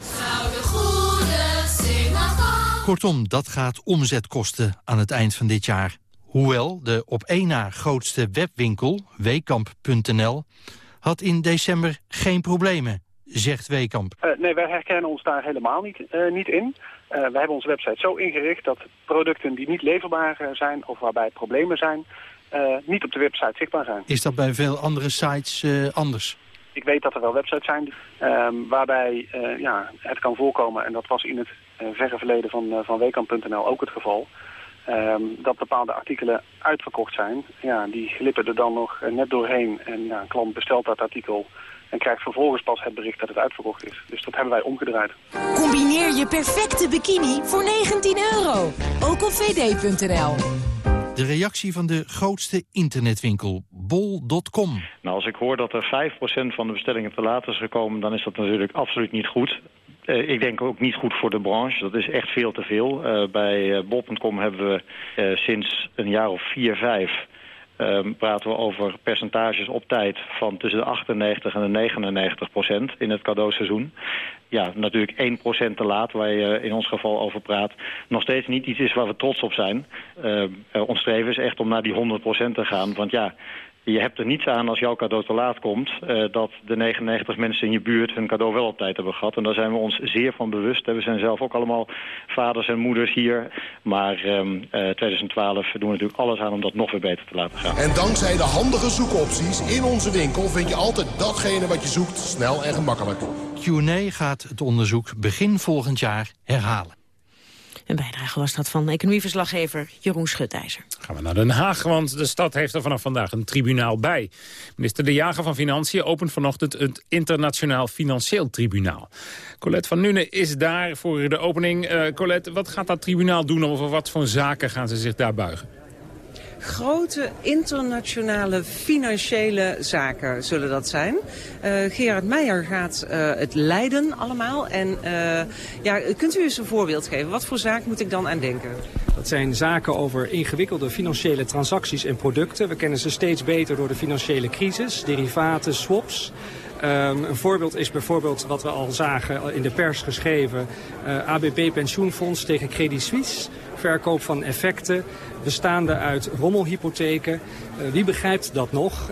Kortom, dat gaat omzetkosten aan het eind van dit jaar. Hoewel de op één na grootste webwinkel, weekamp.nl, had in december geen problemen, zegt Weekamp. Uh, nee, wij herkennen ons daar helemaal niet, uh, niet in. Uh, wij hebben onze website zo ingericht dat producten die niet leverbaar zijn of waarbij problemen zijn, niet op de website zichtbaar zijn. Is dat bij veel andere sites anders? Ik weet dat er wel websites zijn um, waarbij ja, het kan voorkomen, en dat was in het verre verleden van, van Weekamp.nl ook het geval, um, dat bepaalde artikelen uitverkocht zijn. Ja, die glippen er dan nog net doorheen en ja, een klant bestelt dat artikel en krijgt vervolgens pas het bericht dat het uitverkocht is. Dus dat hebben wij omgedraaid. Combineer je perfecte bikini voor 19 euro. Ook op vd.nl. De reactie van de grootste internetwinkel, bol.com. Nou, als ik hoor dat er 5% van de bestellingen te laat is gekomen... dan is dat natuurlijk absoluut niet goed. ik denk ook niet goed voor de branche. Dat is echt veel te veel. bij bol.com hebben we sinds een jaar of vier, vijf um, praten we over percentages op tijd van tussen de 98 en de 99 procent in het cadeauseizoen. Ja, natuurlijk 1 procent te laat, waar je in ons geval over praat. Nog steeds niet iets is waar we trots op zijn. Uh, ons streven is echt om naar die 100 procent te gaan. Want ja, je hebt er niets aan als jouw cadeau te laat komt... Uh, dat de 99 mensen in je buurt hun cadeau wel op tijd hebben gehad. En daar zijn we ons zeer van bewust. We zijn zelf ook allemaal vaders en moeders hier. Maar um, uh, 2012 doen we natuurlijk alles aan om dat nog weer beter te laten gaan. En dankzij de handige zoekopties in onze winkel... vind je altijd datgene wat je zoekt snel en gemakkelijk. Q&A gaat het onderzoek begin volgend jaar herhalen. Een bijdrage was dat van economieverslaggever Jeroen Schutijzer. Gaan we naar Den Haag, want de stad heeft er vanaf vandaag een tribunaal bij. Minister De Jager van Financiën opent vanochtend het Internationaal Financieel Tribunaal. Colette van Nuenen is daar voor de opening. Uh, Colette, wat gaat dat tribunaal doen? Over wat voor zaken gaan ze zich daar buigen? Grote internationale financiële zaken zullen dat zijn. Uh, Gerard Meijer gaat uh, het leiden allemaal. En uh, ja, kunt u eens een voorbeeld geven? Wat voor zaak moet ik dan aan denken? Dat zijn zaken over ingewikkelde financiële transacties en producten. We kennen ze steeds beter door de financiële crisis, derivaten, swaps... Um, een voorbeeld is bijvoorbeeld wat we al zagen in de pers geschreven. Uh, ABP Pensioenfonds tegen Credit Suisse. Verkoop van effecten bestaande uit rommelhypotheken. Uh, wie begrijpt dat nog?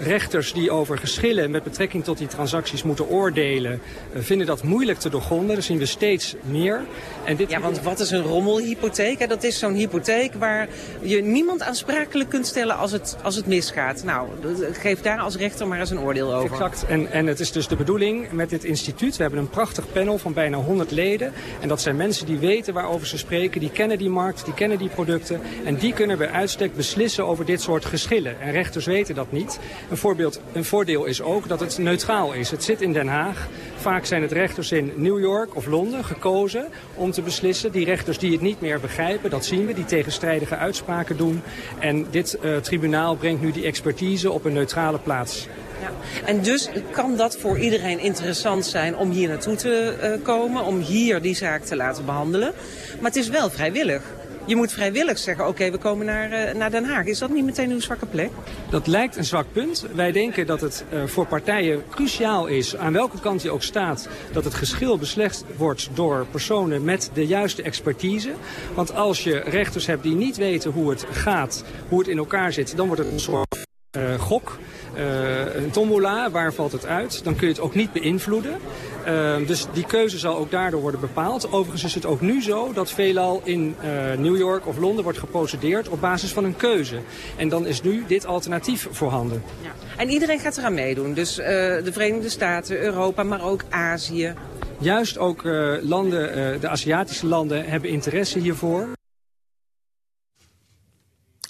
Rechters die over geschillen met betrekking tot die transacties moeten oordelen... Uh, vinden dat moeilijk te doorgronden. Dat zien we steeds meer. En dit... Ja, want wat is een rommelhypotheek? Dat is zo'n hypotheek waar je niemand aansprakelijk kunt stellen als het, als het misgaat. Nou, geef daar als rechter maar eens een oordeel over. Exact. En, en het is dus de bedoeling met dit instituut... we hebben een prachtig panel van bijna 100 leden. En dat zijn mensen die weten waarover ze spreken. Die kennen die markt, die kennen die producten. En die kunnen bij uitstek beslissen over dit soort geschillen. En rechters weten dat niet. Een, voorbeeld, een voordeel is ook dat het neutraal is. Het zit in Den Haag. Vaak zijn het rechters in New York of Londen gekozen om te beslissen. Die rechters die het niet meer begrijpen, dat zien we, die tegenstrijdige uitspraken doen. En dit uh, tribunaal brengt nu die expertise op een neutrale plaats. Ja. En dus kan dat voor iedereen interessant zijn om hier naartoe te uh, komen, om hier die zaak te laten behandelen. Maar het is wel vrijwillig. Je moet vrijwillig zeggen, oké, we komen naar, uh, naar Den Haag. Is dat niet meteen uw zwakke plek? Dat lijkt een zwak punt. Wij denken dat het uh, voor partijen cruciaal is, aan welke kant je ook staat... dat het geschil beslecht wordt door personen met de juiste expertise. Want als je rechters hebt die niet weten hoe het gaat, hoe het in elkaar zit... dan wordt het een soort uh, gok. Uh, een tombola, waar valt het uit? Dan kun je het ook niet beïnvloeden. Uh, dus die keuze zal ook daardoor worden bepaald. Overigens is het ook nu zo dat veelal in uh, New York of Londen wordt geprocedeerd op basis van een keuze. En dan is nu dit alternatief voorhanden. Ja. En iedereen gaat eraan meedoen. Dus uh, de Verenigde Staten, Europa, maar ook Azië. Juist ook landen, de Aziatische landen hebben interesse hiervoor.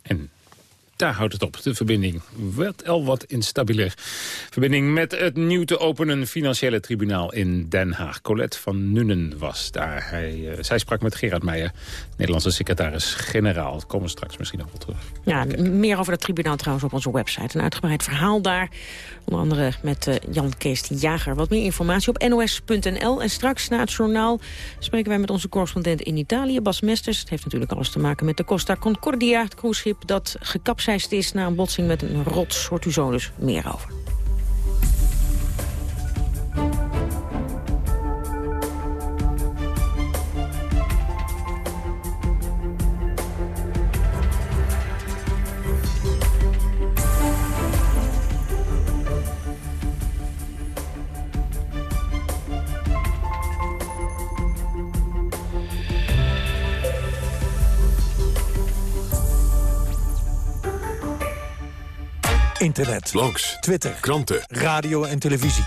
En daar houdt het op. De verbinding werd al wat instabieler. Verbinding met het nieuw te openen financiële tribunaal in Den Haag. Colette van Nunnen was daar. Hij, uh, zij sprak met Gerard Meijer, Nederlandse secretaris-generaal. Komen straks misschien nog wel terug. Ja, meer over dat tribunaal trouwens op onze website. Een uitgebreid verhaal daar. Onder andere met uh, Jan Kees Jager. Wat meer informatie op nos.nl. En straks na het journaal spreken wij met onze correspondent in Italië, Bas Mesters. Het heeft natuurlijk alles te maken met de Costa Concordia, het cruiseschip dat gekapseist is na een botsing met een rots. Hoort u zo dus meer over. Internet, blogs, Twitter, kranten, radio en televisie.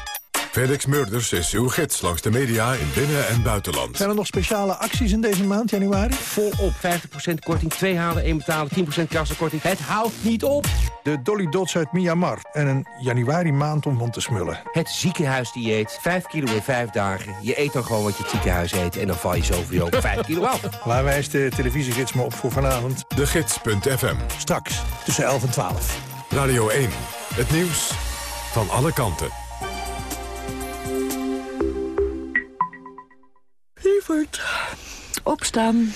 Felix Murders is uw gids langs de media in binnen- en buitenland. Zijn er nog speciale acties in deze maand, januari? Volop, 50% korting, 2 halen, 1 betalen, 10% kassenkorting. Het houdt niet op! De Dolly Dots uit Myanmar en een januari maand om van te smullen. Het ziekenhuisdieet, 5 kilo in 5 dagen. Je eet dan gewoon wat je het ziekenhuis eet en dan val je zoveel op 5 kilo af. Waar wijst de televisiegids me op voor vanavond? De Gids.fm. Straks, tussen 11 en 12. Radio 1, het nieuws van alle kanten. Opstaan.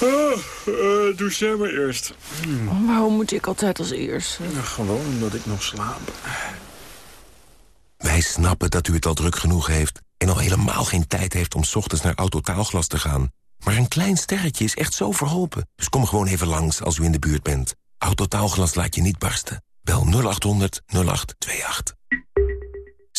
Oh, uh, doe jij maar eerst. Hmm. Waarom moet ik altijd als eerst? gewoon omdat ik nog slaap. Wij snappen dat u het al druk genoeg heeft... en al helemaal geen tijd heeft om ochtends naar Autotaalglas te gaan. Maar een klein sterretje is echt zo verholpen. Dus kom gewoon even langs als u in de buurt bent. Autotaalglas laat je niet barsten. Bel 0800 0828.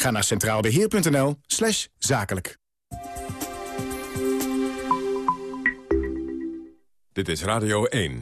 Ga naar centraalbeheer.nl slash zakelijk. Dit is Radio 1.